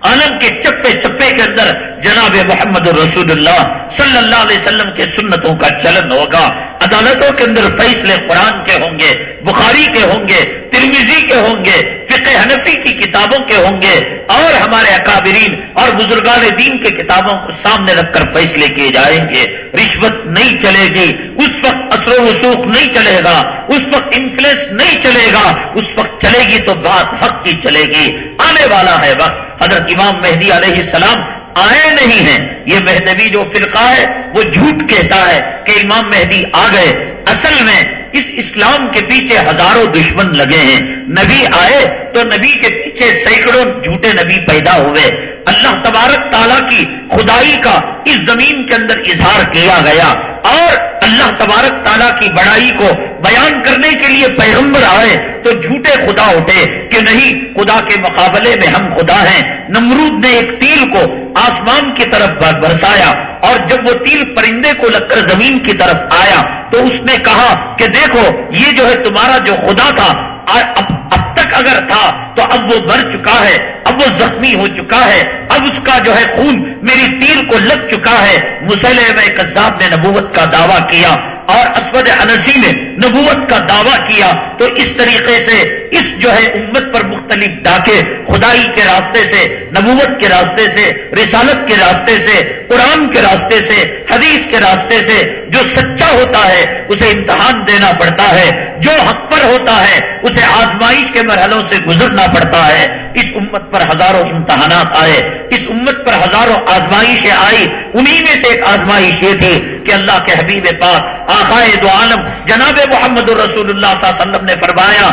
S1: عالم کے چپے چپے کے اندر جناب محمد رسول اللہ صلی اللہ علیہ وسلم کے سنتوں کا چلن ہوگا۔ عدالتوں کے اندر فیصلے قرآن کے ہوں گے، بخاری کے ہوں گے ترمیزی کے ہوں گے، فقہ حنفی کی کتابوں کے ہوں گے۔ اور ہمارے اکابرین اور بزرگان دین کے کتابوں کو سامنے رکھ کر فیصلے کیے جائیں گے۔ رشوت نہیں چلے گی، اس وقت اثر و رسوخ نہیں چلے گا، اس وقت انفلینس نہیں چلے گا، اس وقت چلے گی تو بات حق کی چلے گی۔ آنے والا ہے وقت۔ حضرت امام مہدی علیہ السلام آئے نہیں ہیں۔ یہ مہدوی جو فرقہ ہے، وہ جھوٹ کہتا ہے کہ امام مہدی آ گئے۔ اصل میں اس اسلام کے پیچھے ہزاروں دشمن لگے ہیں۔ نبی آئے تو نبی کے پیچھے سینکڑوں جھوٹے نبی پیدا ہوئے۔ اللہ تبارک تعالیٰ کی خدائی کا اس زمین کے اندر اظہار کیا گیا۔ اور اللہ تبارک تعالیٰ کی بڑائی کو بیان کرنے کے لیے پیغمبر آئے تو جھوٹے خدا اٹھے کہ نہیں، خدا کے مقابلے میں ہم خدا ہیں۔ نمرود نے ایک تیل کو آسمان کی طرف برسایا اور جب وہ تیل پرندے کو لگ کر زمین کی طرف آیا تو اس نے کہا کہ دیکھو، یہ جو ہے تمہارا جو خدا تھا اب اب تک اگر تھا تو اب وہ مر چکا ہے، اب وہ زخمی ہو چکا ہے، اب اس کا جو ہے خون میری تیر کو لگ چکا ہے مسلح میں کذاب نے نبوت کا دعویٰ کیا اور اسود انسی نے نبوت کا دعویٰ کیا تو اس طریقے سے اس جو ہے امت پر مختلف ڈاکے خدائی کے راستے سے، نبوت کے راستے سے، رسالت کے راستے سے، قرآن کے راستے سے، حدیث کے راستے سے جو سچا ہوتا ہے اسے امتحان دینا پڑتا ہے، جو حق پر ہوتا ہے اسے آزمائش کے مرحلوں سے گزرنا پڑتا ہے۔ اس امت پر ہزاروں امتحانات آئے، اس امت پر ہزاروں آزمائشیں آئی انہی میں سے ایک آزمائش یہ تھی کہ اللہ کے حبیب پاک آخائے دو عالم، جناب محمد الرسول اللہ صلی اللہ علیہ وسلم نے فرمایا،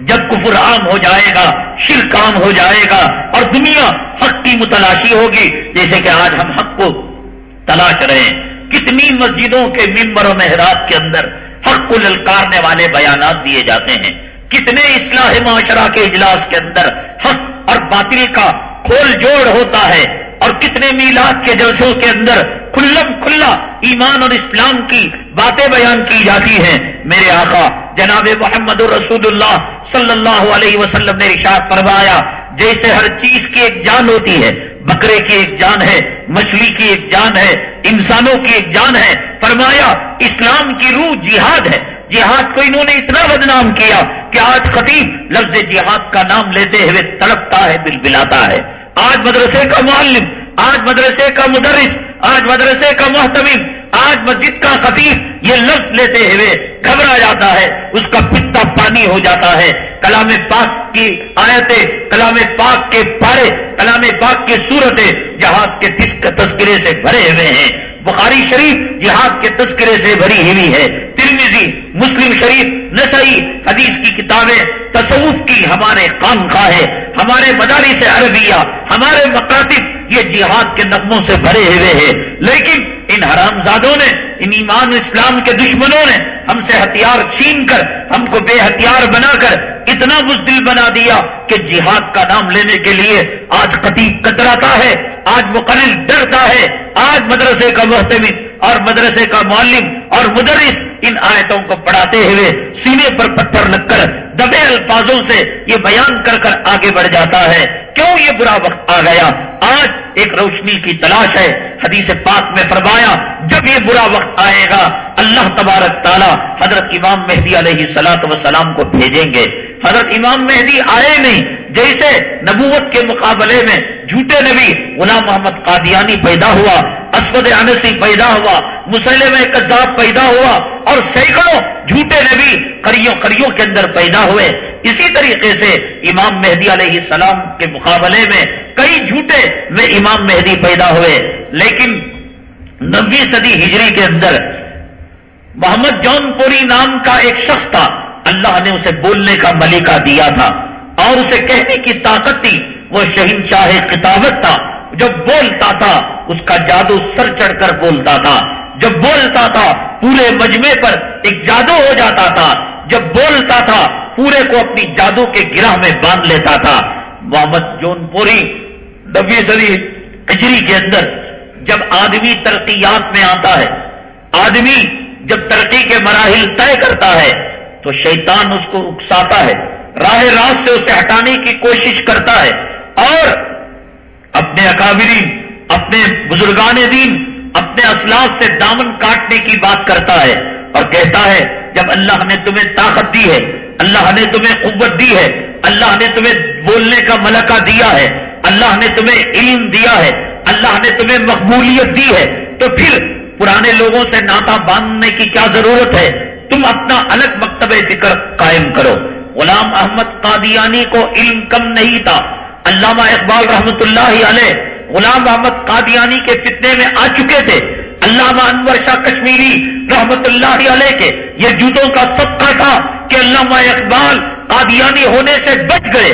S1: جب کفر عام ہو جائے گا، شرک عام ہو جائے گا، اور دنیا حق کی متلاشی ہوگی، جیسے کہ آج ہم حق کو تلاش رہے ہیں۔ کتنی مسجدوں کے ممبر و محراب کے اندر حق کو للکارنے والے بیانات دیے جاتے ہیں۔ کتنے اصلاح معاشرہ کے اجلاس کے اندر حق اور باطل کا کھول جوڑ ہوتا ہے۔ اور کتنے میلاد کے جلسوں کے اندر کھلم کھلا ایمان اور اسلام کی باتیں بیان کی جاتی ہیں۔ میرے آقا جناب محمد الرسول اللہ صلی اللہ علیہ وسلم نے رشاد فرمایا، جیسے ہر چیز کی ایک جان ہوتی ہے، بکرے کی ایک جان ہے، مچھلی کی ایک جان ہے، انسانوں کی ایک جان ہے۔ فرمایا، اسلام کی روح جہاد ہے۔ جہاد کو انہوں نے اتنا بدنام کیا کہ آج خطیب لفظ جہاد کا نام لیتے ہوئے تڑپتا ہے بل بلاتا ہے۔ آج مدرسے کا معلم، آج مدرسے کا مدرس، آج مدرسے کا محتمل، آج مسجد کا خطیب یہ لفظ لیتے ہوئے گھبرا جاتا ہے، اس کا پتا پانی ہو جاتا ہے۔ کلام پاک کی آیتیں، کلام پاک کے پارے، کلام پاک کی صورتیں جہاز کے تذکرے سے بھرے ہوئے ہیں۔ بخاری شریف جہاد کے تذکرے سے بھری ہوئی ہے۔ ترمیزی مسلم شریف، نسائی حدیث کی کتابیں، تصوف کی ہمارے کام ہے۔ ہمارے مدارس عربیہ، ہمارے مکاتب یہ جہاد کے نغموں سے بھرے ہوئے ہیں۔ لیکن ان حرام زادوں نے، ان ایمان اسلام کے دشمنوں نے ہم سے ہتھیار چھین کر، ہم کو بے ہتھیار بنا کر اتنا بزدل بنا دیا کہ جہاد کا نام لینے کے لیے آج قطیب کتراتا ہے۔ آج مقرر ڈرتا ہے آج مدرسے کا محتمل اور مدرسے کا معلم اور مدرس ان آیتوں کو پڑھاتے ہوئے سینے پر پتھر لگ کر دبے الفاظوں سے یہ بیان کر کر آگے بڑھ جاتا ہے۔ کیوں یہ برا وقت آ گیا؟ آج ایک روشنی کی تلاش ہے۔ حدیث پاک میں فرمایا، جب یہ برا وقت آئے گا، اللہ تبارک تعالیٰ حضرت امام مہدی علیہ سلاۃ وسلام کو بھیجیں گے۔ حضرت امام مہدی آئے نہیں، جیسے نبوت کے مقابلے میں جھوٹے نبی غلام محمد قادیانی پیدا ہوا اسود انسی پیدا ہوا، مسلم کذاب پیدا ہوا اور سینکڑوں جھوٹے نبی کریوں کریوں کے اندر پیدا ہوئے۔ اسی طریقے سے امام مہدی علیہ السلام کے مقابلے میں کئی جھوٹے میں امام مہدی پیدا ہوئے۔ لیکن نبی صدی ہجری کے اندر محمد جون پوری نام کا ایک شخص تھا۔ اللہ نے اسے بولنے کا ملکہ دیا تھا اور اسے کہنے کی طاقت تھی۔ وہ شہین شاہ کتابت تھا۔ جب بولتا تھا اس کا جادو سر چڑھ کر بولتا تھا۔ جب بولتا تھا، پورے مجمے پر ایک جادو ہو جاتا تھا۔ جب بولتا تھا، پورے کو اپنی جادو کے گرہ میں باندھ لیتا تھا۔ محمد جون پوری، نبی صدی کجری کے اندر جب آدمی ترقیات میں آتا ہے، آدمی جب ترقی کے مراحل طے کرتا ہے، تو شیطان اس کو اکساتا ہے۔ راہ راست سے اسے ہٹانے کی کوشش کرتا ہے۔ اور اپنے اکابرین اپنے بزرگان دین اپنے اسلاف سے دامن کاٹنے کی بات کرتا ہے اور کہتا ہے، جب اللہ نے تمہیں طاقت دی ہے، اللہ نے تمہیں قوت دی ہے، اللہ نے تمہیں بولنے کا ملکہ دیا ہے، اللہ نے تمہیں علم دیا ہے، اللہ نے تمہیں مقبولیت دی ہے، تو پھر پرانے لوگوں سے ناتا باندھنے کی کیا ضرورت ہے؟ تم اپنا الگ مکتب ذکر قائم کرو۔ غلام احمد قادیانی کو علم کم نہیں تھا۔ علامہ اقبال رحمت اللہ علیہ غلام احمد قادیانی کے فتنے میں آ چکے تھے۔ علامہ انور شاہ کشمیری رحمت اللہ علیہ کے یہ جوتوں کا صدقہ تھا کہ علامہ اقبال قادیانی ہونے سے بچ گئے۔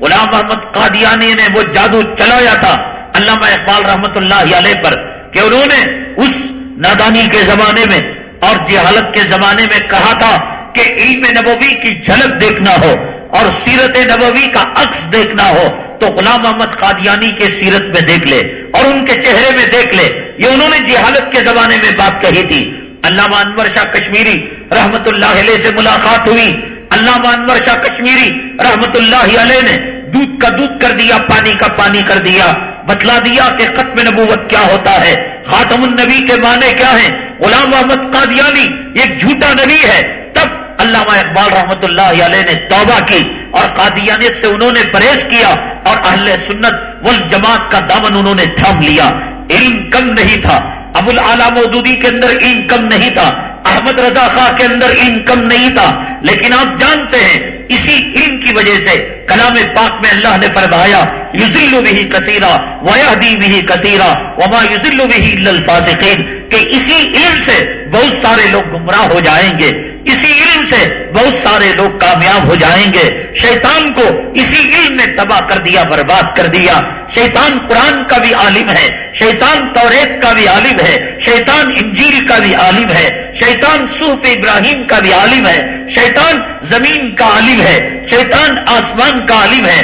S1: غلام محمد قادیانی نے وہ جادو چلایا تھا علامہ اقبال رحمت اللہ علیہ پر کہ انہوں نے اس نادانی کے زمانے میں اور جہالت کے زمانے میں کہا تھا کہ علم نبوی کی جھلک دیکھنا ہو اور سیرت نبوی کا عکس دیکھنا ہو۔ تو غلام محمد قادیانی کے سیرت میں دیکھ لے اور ان کے چہرے میں دیکھ لے۔ یہ انہوں نے جہالت کے زمانے میں بات کہی تھی۔ علامہ انور شاہ کشمیری رحمت اللہ علیہ سے ملاقات ہوئی۔ علامہ انور شاہ کشمیری رحمت اللہ علیہ نے دودھ کا دودھ کر دیا، پانی کا پانی کر دیا۔ بتلا دیا کہ ختم نبوت کیا ہوتا ہے؟ خاتم النبی کے معنی کیا ہیں؟ غلام محمد قادیانی ایک جھوٹا نبی ہے۔ تب علامہ اقبال رحمت اللہ علیہ نے توبہ کی۔ اور قادیانیت سے انہوں نے پرہیز کیا اور اہل سنت والجماعت کا دامن انہوں نے تھام لیا۔ علم کم نہیں تھا۔ ابو العلا مودودی کے اندر علم کم نہیں تھا۔ احمد رضا خاں کے اندر علم کم نہیں تھا۔ لیکن آپ جانتے ہیں، اسی علم کی وجہ سے کلام پاک میں اللہ نے فرمایا یوزل بھی کثیرہ ویادی بھی کثیرہ وما یوزل بھی الفاظین کہ اسی علم سے بہت سارے لوگ گمراہ ہو جائیں گے۔ اسی علم سے بہت سارے لوگ کامیاب ہو جائیں گے۔ شیطان کو اسی علم نے تباہ کر دیا، برباد کر دیا۔ شیطان قرآن کا بھی عالم ہے، شیطان توریت کا بھی عالم ہے، شیطان انجیل کا بھی عالم ہے، شیطان صوف ابراہیم کا بھی عالم ہے، شیطان زمین کا عالم ہے، شیطان آسمان کا عالم ہے۔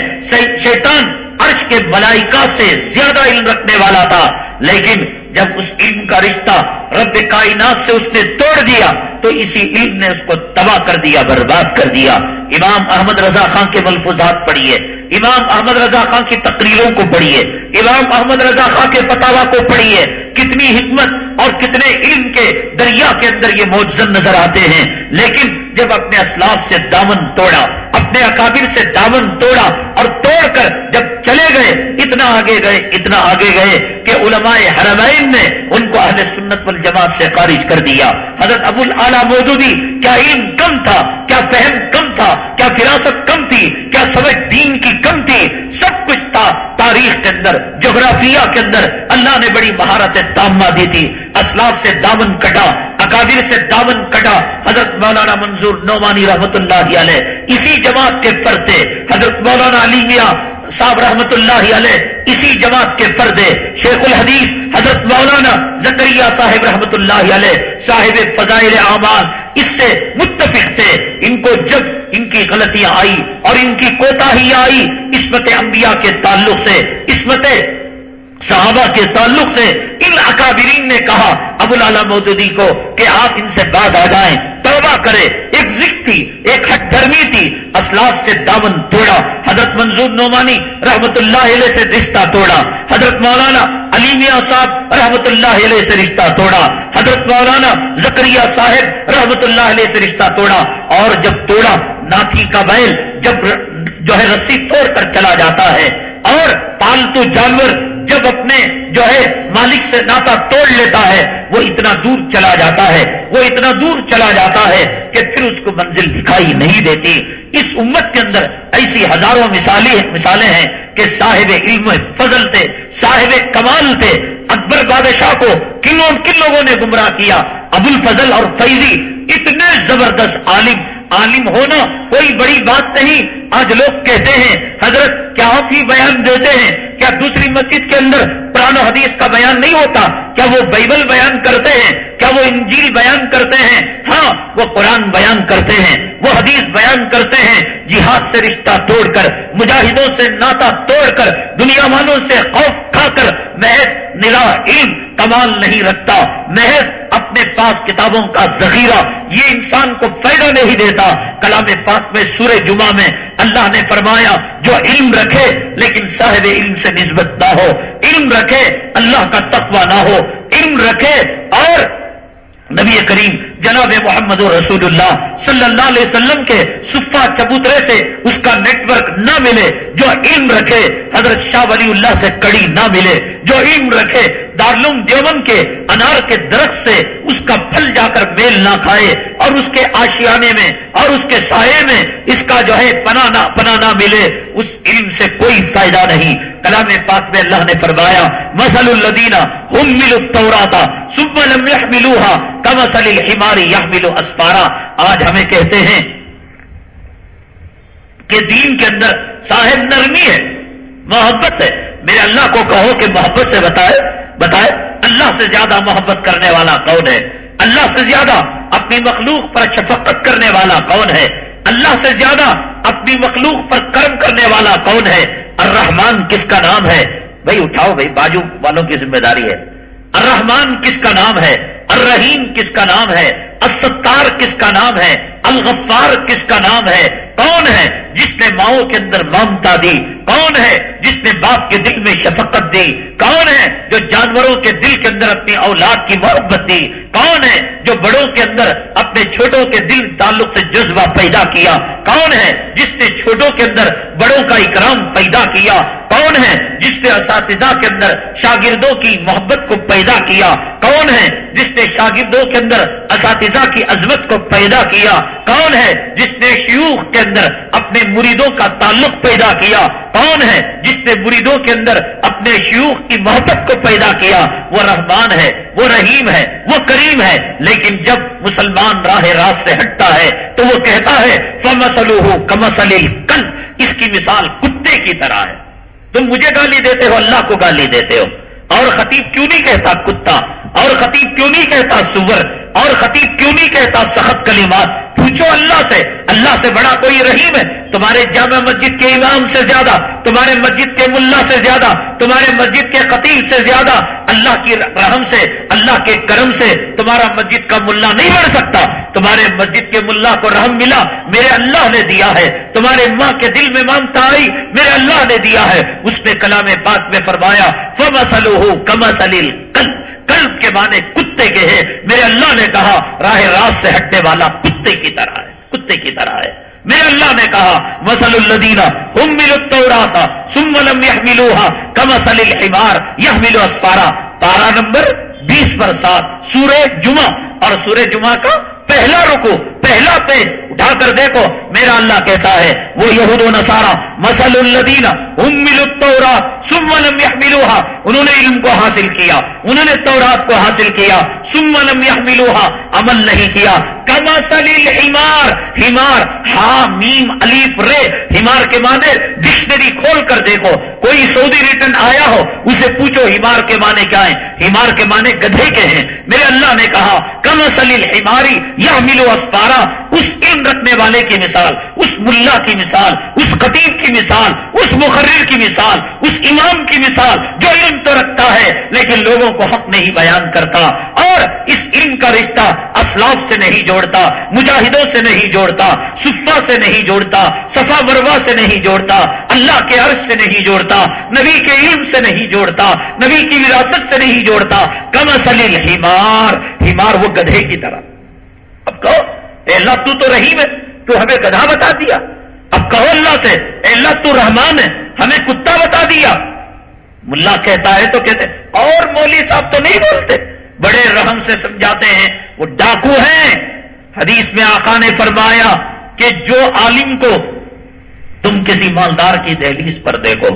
S1: شیطان عرش کے ملائکہ سے زیادہ علم رکھنے والا تھا، لیکن جب اس علم کا رشتہ رب کائنات سے اس نے توڑ دیا، تو اسی علم نے اس کو تباہ کر دیا، برباد کر دیا۔ امام احمد رضا خان کے ملفوظات پڑھیے۔ امام احمد رضا خان کی تقریروں کو پڑھیے۔ امام احمد رضا خان کے فتوا کو پڑھیے۔ کتنی حکمت اور کتنے علم کے دریا کے اندر یہ موجزن نظر آتے ہیں۔ لیکن جب اپنے اسلاف سے دامن توڑا، اپنے اکابر سے دامن توڑا اور توڑ کر جب چلے گئے، اتنا آگے گئے، اتنا آگے گئے کہ علماء حرمین نے ان کو اہل سنت والجماعت سے خارج کر دیا۔ حضرت ابو العلیٰ موجودی، کیا علم کم تھا؟ کیا فہم کم تھا؟ کیا فراست کم تھی؟ کیا سمجھ دین کی کم تھی؟ سب کچھ تھا تاریخ کے اندر، جغرافیہ کے اندر۔ اللہ نے بڑی مہارت تامہ دی تھی۔ اسلاف سے دامن کٹا، اکابر سے دامن کٹا۔ حضرت مولانا منظور نعمانی رحمت اللہ علیہ، اسی جماعت کے پرتے، حضرت مولانا علی میاں صاحب رحمت اللہ علیہ، اسی جماعت کے پردے، شیخ الحدیث حضرت مولانا زکریہ صاحب رحمت اللہ علیہ، صاحب فضائل اعمال اس سے متفق تھے۔ ان کو جب ان کی غلطیاں آئی اور ان کی کوتا ہی آئی، عصمت انبیاء کے تعلق سے، عصمت صحابہ کے تعلق سے، ان اکابرین نے کہا، ابو لالا مودودی کو، کہ آپ ان سے بعد آ جائیں۔ توبہ کرے، ایک ذک تھی، ایک ہٹ دھرمی تھی اسلاف سے دامن توڑا، حضرت منظور نعمانی رحمت اللہ علیہ سے رشتہ توڑا، حضرت مولانا علی میاں صاحب رحمت اللہ علیہ سے رشتہ توڑا، حضرت مولانا زکریہ صاحب رحمت اللہ علیہ سے رشتہ توڑا، اور جب توڑا ناکی کا بیل جب جو ہے رسی توڑ کر چلا جاتا ہے، اور پالتو جانور جب اپنے جو ہے مالک سے ناتا توڑ لیتا ہے، وہ اتنا دور چلا جاتا ہے، وہ اتنا دور چلا جاتا ہے کہ پھر اس کو منزل دکھائی نہیں دیتی۔ اس امت کے اندر ایسی ہزاروں مثالیں ہیں کہ صاحب علم فضل تھے، صاحب کمال تھے۔ اکبر بادشاہ کو کلوں کن لوگوں نے گمراہ کیا؟ ابو الفضل اور فیضی اتنے زبردست عالم عالم ہونا کوئی بڑی بات نہیں۔ آج لوگ کہتے ہیں، حضرت کیا آپ ہی بیان دیتے ہیں؟ کیا دوسری مسجد کے اندر پران و حدیث کا بیان نہیں ہوتا کیا وہ بائبل بیان کرتے ہیں کیا وہ انجیل بیان کرتے ہیں ہاں وہ قرآن بیان کرتے ہیں وہ حدیث بیان کرتے ہیں جہاد سے رشتہ توڑ کر مجاہدوں سے ناتا توڑ کر دنیا والوں سے خوف کھا کر محض نرا علم کمال نہیں رکھتا محض اپنے پاس کتابوں کا ذخیرہ یہ انسان کو فائدہ نہیں دیتا کلام پاک میں سورہ جمعہ میں اللہ نے فرمایا جو علم رکھے، لیکن صاحب علم سے نسبت نہ ہو۔ علم رکھے، اللہ کا تقوی نہ ہو۔ علم رکھے اور نبی کریم جناب محمد رسول اللہ صلی اللہ علیہ وسلم کے صفا چبوترے سے اس کا نیٹ ورک نہ ملے، جو علم رکھے، حضرت شاہ ولی اللہ سے کڑی نہ ملے۔ جو علم رکھے دارلوم دیون کے انار کے درخت سے اس کا پھل جا کر میل نہ کھائے اور اس کے آشیانے میں اور اس کے سائے میں اس کا جو ہے پنانا پنا نہ ملے، اس علم سے کوئی فائدہ نہیں۔ کلام پاک میں اللہ نے فرمایا مسل الدینہ ہم ملو توراتا سب ملوہا کم ہماری یہ ملو اسپارا آج ہمیں کہتے ہیں کہ دین کے اندر صاحب نرمی ہے، محبت ہے۔ میرے اللہ کو کہو کہ محبت سے بتائے۔ بتائے، اللہ سے زیادہ محبت کرنے والا کون ہے؟ اللہ سے زیادہ اپنی مخلوق پر شفقت کرنے والا کون ہے؟ اللہ سے زیادہ اپنی مخلوق پر کرم کرنے والا کون ہے؟ الرحمان کس کا نام ہے؟ بھائی اٹھاؤ بھائی، باجو والوں کی ذمہ داری ہے۔ الرحمان کس کا نام ہے؟ الرحیم کس کا نام ہے؟ الستار کس کا نام ہے؟ الغفار کس کا نام ہے؟ کون ہے جس نے ماؤں کے اندر ممتا دی؟ کون ہے جس نے باپ کے دل میں شفقت دی؟ کون ہے جو جانوروں کے دل کے اندر اپنی اولاد کی محبت دی؟ کون ہے جو بڑوں کے اندر اپنے چھوٹوں کے دل تعلق سے جذبہ پیدا کیا؟ کون ہے جس نے چھوٹوں کے اندر بڑوں کا اکرام پیدا کیا؟ کون ہے جس نے اساتذہ کے اندر شاگردوں کی محبت کو پیدا کیا؟ کون ہے جس نے شاگردوں کے اندر اساتذہ کی عظمت کو پیدا کیا؟ کون ہے جس نے شیوخ کے اندر اپنے مریدوں کا تعلق پیدا کیا؟ کون ہے جس نے مریدوں کے اندر اپنے شیوخ کی محبت کو پیدا کیا؟ وہ رحمان ہے، وہ رحیم ہے، وہ کریم ہے، لیکن جب مسلمان راہ راست سے ہٹتا ہے تو وہ کہتا ہے فمسلو کمسل کل اس کی مثال کتے کی طرح ہے۔ تم مجھے گالی دیتے ہو، اللہ کو گالی دیتے ہو۔ اور خطیب کیوں نہیں کہتا کتا؟ اور خطیب کیوں نہیں کہتا سور؟ اور خطیب کیوں نہیں کہتا سخت کلمات؟ پوچھو اللہ سے۔ اللہ سے بڑا کوئی رحیم ہے۔ تمہارے جامع مسجد کے امام سے زیادہ، تمہارے مسجد کے ملا سے زیادہ، تمہارے مسجد کے خطیب سے زیادہ۔ اللہ کی رحم سے، اللہ کے کرم سے تمہارا مسجد کا ملا نہیں بڑھ سکتا۔ تمہارے مسجد کے ملا کو رحم ملا، میرے اللہ نے دیا ہے۔ تمہارے ماں کے دل میں مانگتا آئی، میرے اللہ نے دیا ہے۔ اس نے کلام بات میں فرمایا فمسلو ہو کمسل کل کلب کے معنی کتے کے ہیں۔ میرے اللہ نے کہا، راہ راست سے ہٹنے والا کتے کی طرح ہے، کتے کی طرح ہے۔ میرے اللہ نے کہا مسل الدینہ ہم ملو تو رہا سملم یہ ملوہا کمسل الحمار یہ ملو اسپارا پارا نمبر بیس پر سات سورہ جمعہ اور سورہ جمعہ کا پہلا رکو پہلا پیج اٹھا کر دیکھو، میرا اللہ کہتا ہے، وہ یہود و نسارا مسل الدین التورا سملم ملوہا انہوں نے علم کو حاصل کیا، انہوں نے تورات کو حاصل کیا سملم ملوہا عمل نہیں کیا۔ کمسل ہمار ہمار ہا، میم علیف رے ہمار کے معنی ڈکشنری کھول کر دیکھو، کوئی سعودی ریٹرن آیا ہو، اسے پوچھو ہمار کے معنی کیا ہے ہمار کے معنی گدھے کے ہیں۔ میرے اللہ نے کہا کمسل ہماری یا ملو اسپارا اس علم رکھنے والے کی مثال، اس ملا کی مثال، اس خطیب کی مثال، اس مقرر کی مثال، اس امام کی مثال، جو علم تو رکھتا ہے، لیکن لوگوں کو حق نہیں بیان کرتا، اور اس علم کا رشتہ اسلاف سے نہیں جوڑتا، مجاہدوں سے نہیں جوڑتا، صفا سے نہیں جوڑتا، صفا مروا سے نہیں جوڑتا، اللہ کے عرض سے نہیں جوڑتا، نبی کے علم سے نہیں جوڑتا، نبی کی وراثت سے نہیں جوڑتا کم اصل ہمار ہمار وہ گدھے کی طرح۔ اب کہو۔ اے اللہ تو تو رحیم ہے، تو ہمیں گدھا بتا دیا۔ اب کہو اللہ سے، اے اللہ تو رحمان ہے، ہمیں کتا بتا دیا۔ ملا کہتا ہے تو کہتے اور مولی صاحب تو نہیں بولتے۔ بڑے رحم سے سمجھاتے ہیں، وہ ڈاکو ہیں۔ حدیث میں آقا نے فرمایا کہ جو عالم کو تم کسی مالدار کی دہلیز پر دیکھو،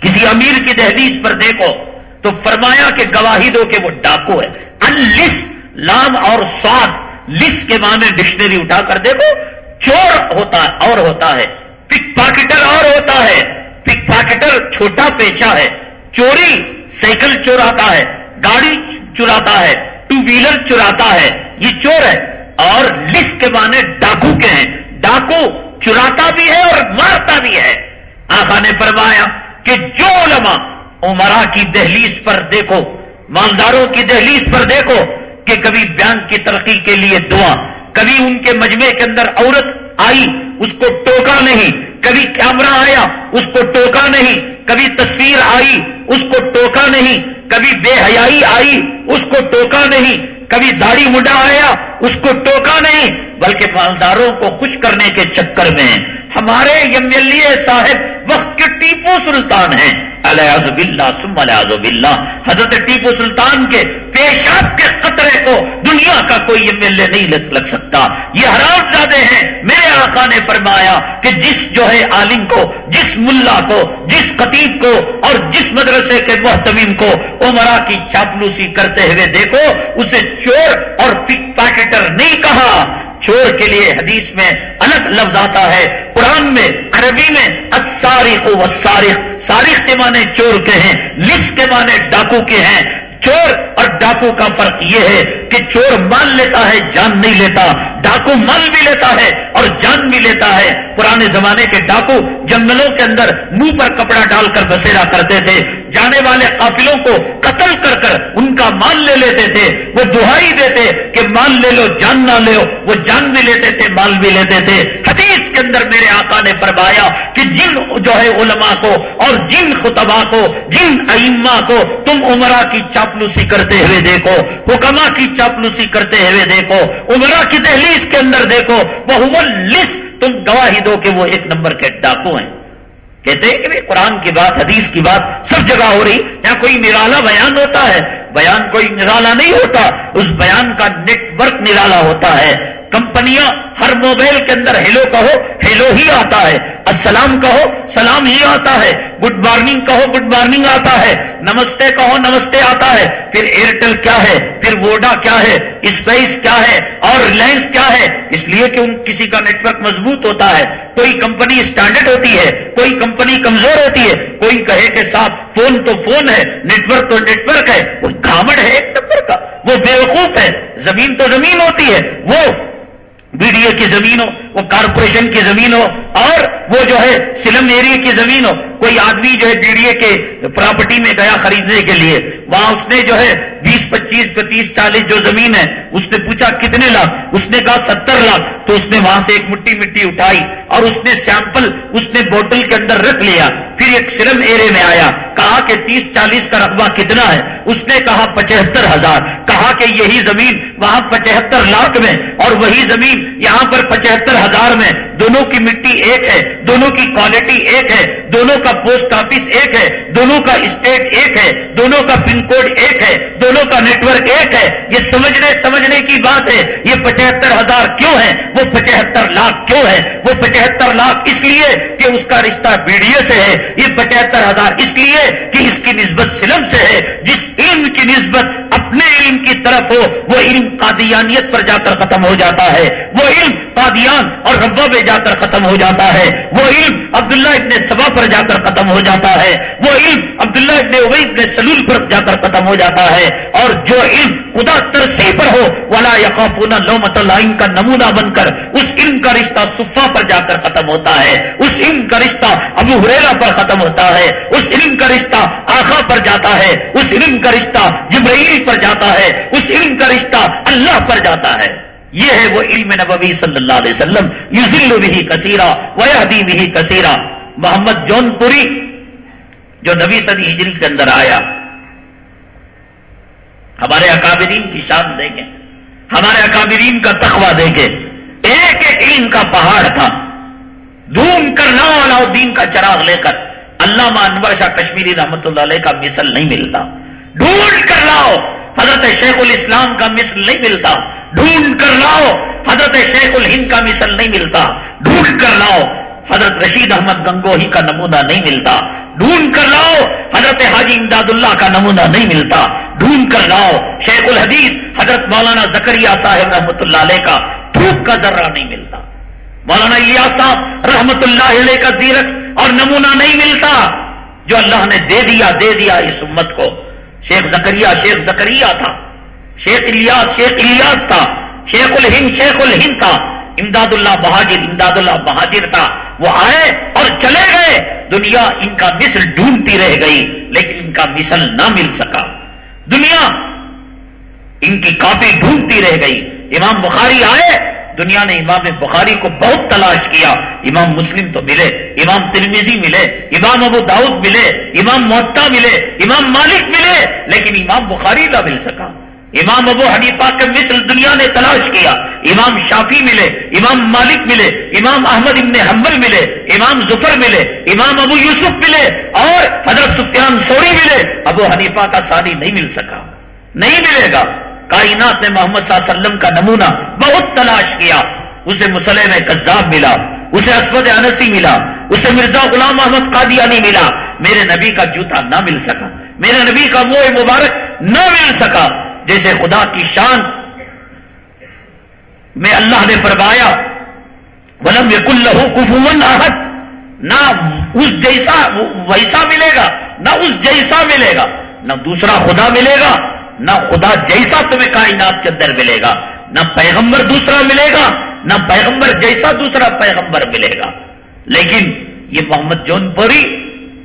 S1: کسی امیر کی دہلیز پر دیکھو، تو فرمایا کہ گواہی دو کہ وہ ڈاکو ہے۔ انلس لام اور سواد۔ لسٹ کے معنی ڈکشنری اٹھا کر دیکھو، چور ہوتا اور ہوتا ہے۔ پک پاکٹر اور ہوتا ہے۔ پک پاکٹر چھوٹا پیچا ہے۔ چوری سائیکل چوراتا ہے، گاڑی چراتا ہے، ٹو ویلر چراتا ہے۔ یہ چور ہے۔ اور لس کے معنی ڈاکو کے ہیں۔ ڈاکو چراتا بھی ہے اور مارتا بھی ہے۔ آقا نے فرمایا کہ جو علماء عمرا کی دہلیز پر دیکھو، مالداروں کی دہلیز پر دیکھو کہ کبھی بینک کی ترقی کے لیے دعا، کبھی ان کے مجمے کے اندر عورت آئی، اس کو ٹوکا نہیں، کبھی کیمرہ آیا، اس کو ٹوکا نہیں، کبھی تصویر آئی، اس کو ٹوکا نہیں، کبھی بے حیائی آئی، اس کو ٹوکا نہیں، کبھی داڑھی مڈا آیا، اس کو ٹوکا نہیں، بلکہ مالداروں کو خوش کرنے کے چکر میں، ہمارے ایم ایل اے صاحب وقت کے ٹیپو سلطان ہیں۔ بلّہ سم بلّہ حضرت ٹیپو سلطان کے پیشاب کے خطرے کو دنیا کا کوئی ایم ایل اے نہیں لگ سکتا۔ یہ حرام زیادہ ہیں۔ میرے آقا نے فرمایا کہ جس جو ہے عالم کو، جس ملا کو، جس قطیب کو اور جس مدرسے کے محتمین کو عمرا کی چاپلوسی کرتے ہوئے دیکھو، اسے چور اور پک پیکٹر نہیں کہا۔ چور کے لیے حدیث میں الگ لفظ آتا ہے۔ قرآن میں، عربی میں اسارق و تاریخ کے معنی چور کے ہیں لفظ کے معنی ڈاکو کے ہیں چور اور ڈاکو کا فرق یہ ہے کہ چور مال لیتا ہے، جان نہیں لیتا۔ ڈاکو مال بھی لیتا ہے اور جان بھی لیتا ہے۔ پرانے زمانے کے ڈاکو جنگلوں کے اندر منہ پر کپڑا ڈال کر بسیرا کرتے تھے۔ جانے والے قافلوں کو قتل کر کر ان کا مال لے لیتے تھے۔ وہ دہائی دیتے کہ مال لے لو، جان نہ لو وہ جان بھی لیتے تھے، مال بھی لیتے تھے۔ حدیث کے اندر میرے آقا نے فرمایا کہ جن جو ہے علماء کو اور جن خطبہ کو، جن ائمہ کو تم عمرہ کی چاپلوسی کرتے ہوئے دیکھو حکما کی چاپلوسی کرتے ہوئے دیکھو، عمرہ کی دہلیز کے اندر دیکھو وہ لسٹ تم گواہی دو کہ وہ ایک نمبر کے ڈاکو ہیں۔ کہتے ہیں کہ قرآن کی بات، حدیث کی بات سب جگہ ہو رہی، یہاں کوئی نرالا بیان ہوتا ہے، بیان کوئی نرالا نہیں ہوتا، اس بیان کا نیٹ ورک نرالا ہوتا ہے۔ کمپنیاں ہر موبائل کے اندر ہیلو کہو، ہیلو ہی آتا ہے۔ السلام کہو، سلام ہی آتا ہے۔ گڈ مارننگ کہو، گڈ مارننگ آتا ہے۔ نمستے کہو، نمستے آتا ہے۔ پھر ایئرٹیل کیا ہے؟ پھر ووڈا کیا ہے؟ اسپیس کیا ہے؟ اور ریلائنس کیا ہے؟ اس لیے کہ ان کسی کا نیٹ ورک مضبوط ہوتا ہے۔ کوئی کمپنی اسٹینڈرڈ ہوتی ہے، کوئی کمپنی کمزور ہوتی ہے۔ کوئی کہے کہ صاحب، فون تو فون ہے نیٹ ورک تو نیٹ ورک ہے۔ وہ کامڑ ہے ایک نمبر کا۔ وہ بیوقوف ہے۔ زمین تو زمین ہوتی ہے۔ وہ بی ڈی اے کی زمینوں وہ کارپوریشن کی زمین ہو اور وہ جو ہے سلم ایریا کی زمین ہو، کوئی آدمی جو ہے بی ڈی اے کے پراپرٹی میں گیا خریدنے کے لیے، وہاں اس نے جو ہے بیس، پچیس، تیس، چالیس جو زمین ہے، اس نے پوچھا کتنے لاکھ؟ اس نے کہا ستر لاکھ۔ تو اس نے وہاں سے ایک مٹی مٹی اٹھائی اور اس نے سیمپل، اس نے بوٹل کے اندر رکھ لیا۔ پھر ایک سلم ایرے میں آیا، کہا کہ تیس، چالیس کا رقبہ کتنا ہے؟ اس نے کہا پچہتر ہزار۔ کہا کہ یہی زمین وہاں پچہتر لاکھ میں اور وہی زمین یہاں پر پچہتر ہزار میں دونوں کی مٹی ایک ہے، دونوں کی کوالٹی ایک ہے، دونوں کا پوسٹ آفس ایک ہے، دونوں کا اسٹیٹ ایک ہے، دونوں کا پن کوڈ ایک ہے، دونوں کا نیٹ ورک ایک ہے۔ یہ سمجھنے سمجھنے کی بات ہے، یہ پچہتر ہزار کیوں ہے وہ پچہتر لاکھ کیوں ہے وہ پچہتر لاکھ اس لیے کہ اس کا رشتہ بیڈیے سے ہے، یہ پچہتر ہزار اس لیے کہ اس کی نسبت سلم سے ہے۔ جس علم کی نسبت اپنے علم کی طرف ہو، وہ علم قادیانیت پر جا کر ختم ہو جاتا ہے۔ وہ علم قادیان اور ربا میں جا کر ختم ہو جاتا ہے۔ وہ علم عبداللہ ابن سبا پر جا کر ختم ہو جاتا ہے۔ وہ علم عبداللہ ابن عبید ابن سلول پر جا کر ختم ہو جاتا ہے۔ اور جو علم خدا ترسی پر ہو، ولا یقافون لومت اللہ کا نمونہ بن کر، اس علم کا رشتہ صفا پر جا کر ختم ہوتا ہے۔ اس علم کا رشتہ ابو حریرا پر ختم ہوتا ہے۔ اس علم کا رشتہ آخا پر جاتا ہے۔ اس علم کا رشتہ جبرائیل پر جاتا ہے، اس علم کا رشتہ اللہ پر جاتا ہے۔ یہ ہے وہ علم نبوی صلی اللہ علیہ وسلم۔ یوزل بھی کثیرہ ویادی بھی کثیرہ محمد جون پوری جو نبی صدی ہجری کے اندر آیا۔ ہمارے اکابرین کی شان دیکھیں۔ ہمارے اکابرین کا تخوہ دیکھیں۔ ایک ایک علم کا پہاڑ تھا۔ دھوم کر لاؤ علاؤدین کا چراغ لے کر۔ اللہ انور شاہ کشمیری رحمت اللہ علیہ کا مثل نہیں ملتا۔ ڈھونڈ کر لاؤ۔ حضرت شیخ الاسلام کا مثل نہیں ملتا۔ ڈھونڈ کر لاؤ، حضرت شیخ الہند کا مثل نہیں ملتا۔ ڈھونڈ کر لاؤ، حضرت رشید احمد گنگوہی کا نمونہ نہیں ملتا۔ ڈھونڈ کر لاؤ، حضرت حاجی امداد اللہ کا نمونہ نہیں ملتا۔ ڈھونڈ کر لاؤ، شیخ الحدیث، حضرت مولانا زکریہ صاحب رحمۃ اللہ علیہ کا تھوک کا ذرہ نہیں ملتا۔ مولانا صاحب رحمت اللہ علیہ کا زیرک اور نمونہ نہیں ملتا۔ جو اللہ نے دے دیا دے دیا اس امت کو۔ شیخ زکریہ شیخ زکریہ تھا، شیخ الیاس شیخ الیاس تھا، شیخ الہند شیخ الہند تھا۔ امداد اللہ بہاجر امداد اللہ بہاجر تھا۔ وہ آئے اور چلے گئے۔ دنیا ان کا مثل ڈھونڈتی رہ گئی، لیکن ان کا مثل نہ مل سکا۔ دنیا ان کی کاپی ڈھونڈتی رہ گئی۔ امام بخاری آئے دنیا نے امام بخاری کو بہت تلاش کیا، امام مسلم تو ملے، امام ترمیزی ملے، امام ابو داؤد ملے، امام محتا ملے، امام مالک ملے، لیکن امام بخاری نہ مل سکا۔ امام ابو حنیفہ کے مثل دنیا نے تلاش کیا، امام شافی ملے، امام مالک ملے، امام احمد ابن حنبل ملے، امام ظفر ملے، امام ابو یوسف ملے، اور حضرت سفیان سوری ملے۔ ابو حنیفہ کا سانی نہیں مل سکا، نہیں ملے گا۔ کائنات نے محمد صلی اللہ علیہ وسلم کا نمونہ بہت تلاش کیا۔ اسے مسلح میں کذاب ملا، اسے اسود انسی ملا، اسے مرزا غلام محمد قادیانی ملا۔ میرے نبی کا جوتا نہ مل سکا، میرے نبی کا وہ مبارک نہ مل سکا۔ جیسے خدا کی شان میں اللہ نے فرمایا، ولم یق اللہ کفون آہت نہ اس جیسا ویسا ملے گا، نہ اس جیسا ملے گا، نہ دوسرا خدا ملے گا۔ نہ خدا جیسا تمہیں کائنات کے اندر ملے گا، نہ پیغمبر دوسرا ملے گا، نہ پیغمبر جیسا دوسرا پیغمبر ملے گا۔ لیکن یہ محمد جون پوری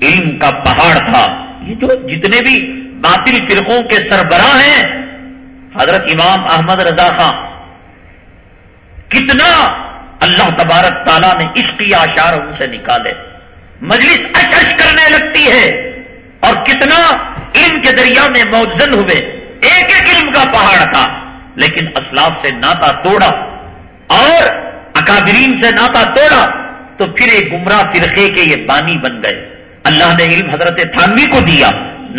S1: علم کا پہاڑ تھا۔ یہ جو جتنے بھی باطل فرقوں کے سربراہ ہیں، حضرت امام احمد رضا خان، کتنا اللہ تبارک تعالیٰ نے عشقی آشار ان سے نکالے۔ مجلس اچ اچ کرنے لگتی ہے اور کتنا علم کے دریا میں موزن ہوئے۔ ایک ایک علم کا پہاڑ تھا، لیکن اسلاف سے ناتا توڑا اور اکابرین سے ناتا توڑا تو پھر ایک گمراہ فرقے کے یہ بانی بن گئے۔ اللہ نے علم حضرت تھانوی کو دیا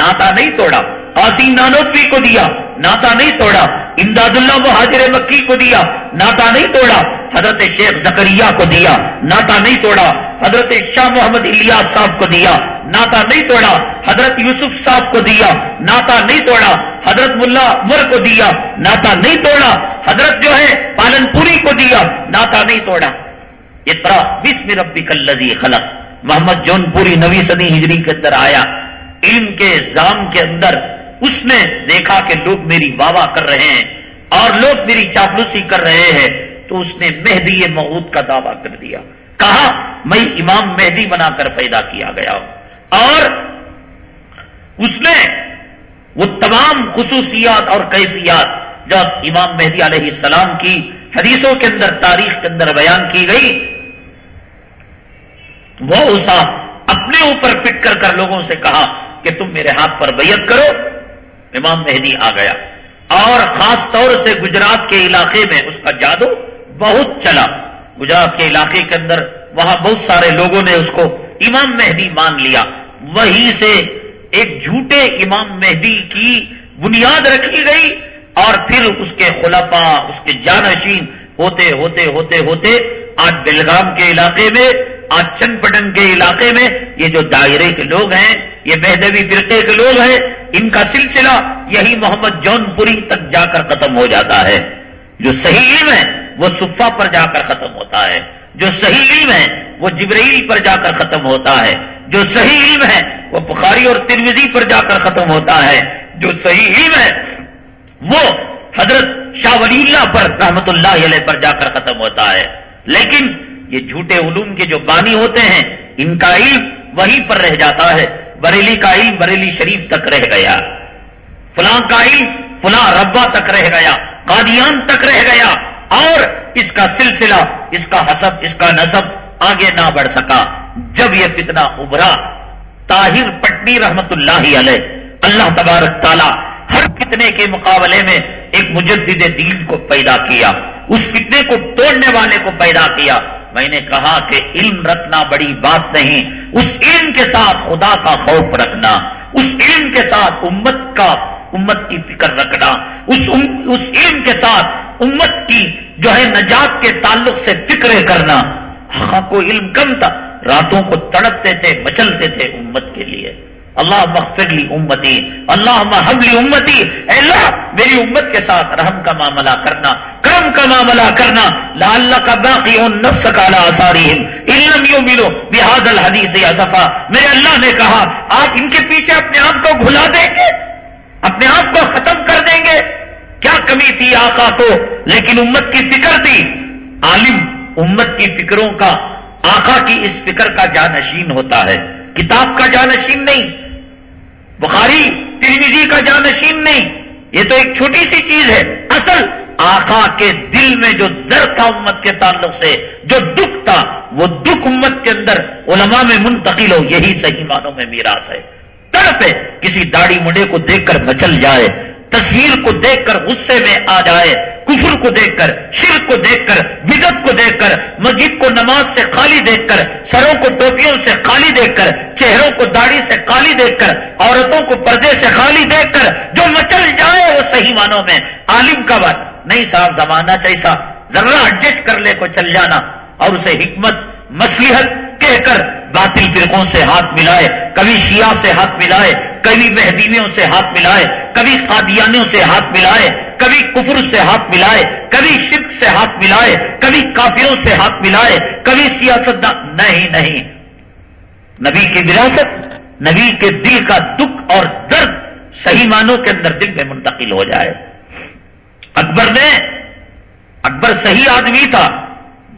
S1: ناتا نہیں توڑا، قاسم نانوتوی کو دیا ناتا نہیں توڑا، امداد اللہ مہاجر مکی کو دیا ناتا نہیں توڑا، حضرت شیخ زکریہ کو دیا ناتا نہیں توڑا، حضرت شاہ محمد الیاس صاحب کو دیا ناتا نہیں توڑا، حضرت یوسف صاحب کو دیا ناتا نہیں توڑا، حضرت ملا مر کو دیا ناتا نہیں توڑا، حضرت جو ہے پالن پوری کو دیا ناتا نہیں توڑا۔ اترا بسم ربک الذی خلق۔ محمد جون پوری نوی صدی ہجری کے اندر آیا۔ علم کے زام کے اندر اس نے دیکھا کہ لوگ میری واہ کر رہے ہیں اور لوگ میری چاپلوسی کر رہے ہیں، تو اس نے مہدی معود کا دعویٰ کر دیا۔ کہا، میں امام مہدی بنا کر پیدا کیا گیا ہوں۔ اور اس نے وہ تمام خصوصیات اور کیفیات جب امام مہدی علیہ السلام کی حدیثوں کے اندر، تاریخ کے اندر بیان کی گئی، وہ اسا اپنے اوپر فٹ کر کر لوگوں سے کہا کہ تم میرے ہاتھ پر بیعت کرو، امام مہدی آ گیا۔ اور خاص طور سے گجرات کے علاقے میں اس کا جادو بہت چلا۔ گجرات کے علاقے کے اندر وہاں بہت سارے لوگوں نے اس کو امام مہدی مان لیا۔ وہیں سے ایک جھوٹے امام مہدی کی بنیاد رکھی گئی اور پھر اس کے خلفا اس کے جانشین ہوتے ہوتے ہوتے ہوتے آج بلگام کے علاقے میں، آج چند پٹن کے علاقے میں یہ جو دائرے کے لوگ ہیں، یہ مہدوی فرقے کے لوگ ہیں، ان کا سلسلہ یہی محمد جون پوری تک جا کر ختم ہو جاتا ہے۔ جو صحیح علم ہے، وہ صفا پر جا کر ختم ہوتا ہے۔ جو صحیح علم ہے وہ جبرائیل پر جا کر ختم ہوتا ہے۔ جو صحیح علم ہے، وہ بخاری اور ترویزی پر جا کر ختم ہوتا ہے۔ جو صحیح علم ہے، وہ حضرت شاہ ولی اللہ پر، رحمت اللہ علیہ پر جا کر ختم ہوتا ہے۔ لیکن یہ جھوٹے علوم کے جو بانی ہوتے ہیں، ان کا علم وہیں پر رہ جاتا ہے۔ بریلی کا علم بریلی شریف تک رہ گیا۔ فلاں کا علم فلاں ربا تک رہ گیا۔ قادیان تک رہ گیا۔ اور اس کا سلسلہ، اس کا حسب، اس کا نصب آگے نہ بڑھ سکا۔ جب یہ فتنہ ابھرا، طاہر پٹنی رحمت اللہ علیہ، اللہ تبارک تعالی ہر فتنے کے مقابلے میں ایک مجدد دین کو پیدا کیا، اس فتنے کو توڑنے والے کو پیدا کیا۔ میں نے کہا کہ علم رکھنا بڑی بات نہیں، اس علم کے ساتھ خدا کا خوف رکھنا، اس علم کے ساتھ امت کا، امت کی فکر رکھنا، اس اس علم کے ساتھ امت کی جو ہے نجات کے تعلق سے فکر کرنا۔ ہاں کو علم کم تھا۔ راتوں کو تڑپتے تھے، مچلتے تھے امت کے لیے۔ اللہ مغفر لی امتی اللہ محبلی امتی۔ اے اللہ، میری امت کے ساتھ رحم کا معاملہ کرنا، کرم کا معاملہ کرنا۔ لا اللہ کا باقی نفس کا لا علم یوں ملو بحاد الحدیث یا میرے اللہ نے کہا، آپ ان کے پیچھے اپنے آپ کو بھلا دیں گے، اپنے آپ کو ختم کر دیں گے۔ کیا کمی تھی آقا کو؟ لیکن امت کی فکر تھی۔ عالم امت کی فکروں کا، آقا کی اس فکر کا جانشین ہوتا ہے۔ کتاب کا جانشین نہیں، بخاری ترمیزی کا جانشین نہیں۔ یہ تو ایک چھوٹی سی چیز ہے۔ اصل آقا کے دل میں جو درد تھا امت کے تعلق سے، جو دکھ تھا، وہ دکھ امت کے اندر علماء میں منتقل ہو، یہی صحیح معنوں میں میراث ہے۔ طرف ہے، کسی داڑھی منڈے کو دیکھ کر مچل جائے تصویر کو دیکھ کر غصے میں آ جائے، کفر کو دیکھ کر، شرک کو دیکھ کر بدت کو دیکھ کر، مسجد کو نماز سے خالی دیکھ کر، سروں کو ٹوپیوں سے خالی دیکھ کر، چہروں کو داڑھی سے خالی دیکھ کر، عورتوں کو پردے سے خالی دیکھ کر، جو مچل جائے وہ صحیح معنوں میں۔ عالم کا بات، نہیں صاحب، زمانہ کیسا ذرا ایڈجسٹ کر لے کو چل جانا اور اسے حکمت مسلحت کہہ کر باطل فرقوں سے ہاتھ ملائے، کبھی شیعہ سے ہاتھ ملائے، کبھی مہدیویوں سے ہاتھ ملائے، کبھی قادیانیوں سے ہاتھ ملائے، کبھی کفر سے ہاتھ ملائے، کبھی شرک سے ہاتھ ملائے، کبھی کافروں سے ہاتھ ملائے، کبھی سیاست نہیں نہیں۔ نبی کی وراثت، نبی کے دل کا دکھ اور درد صحیح معنوں کے اندر دل میں منتقل ہو جائے۔ اکبر نے اکبر صحیح آدمی تھا۔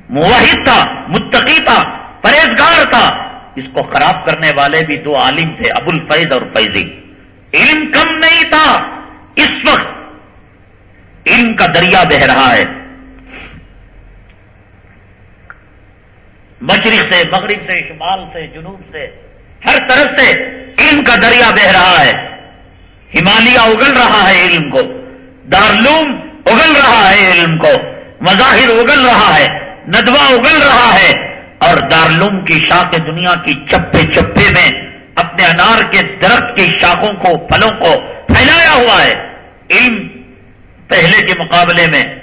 S1: مواحد تھا، متقی تھا، پرہیزگار تھا۔ اس کو خراب کرنے والے بھی دو عالم تھے، ابو الفیض اور فیضی۔ علم کم نہیں تھا، اس وقت علم کا دریا بہ رہا ہے۔ مشرق سے، مغرب سے، شمال سے، جنوب سے، ہر طرف سے علم کا دریا بہ رہا ہے۔ ہمالیہ اگل رہا ہے علم کو دارلوم اگل رہا ہے علم کو، مظاہر اگل رہا ہے۔ ندوا اگل رہا ہے اور دارلوم کی شاخ دنیا کی چپے چپے میں اپنے انار کے درخت کی شاخوں کو، پھلوں کو پھیلایا ہوا ہے۔ علم پہلے کے مقابلے میں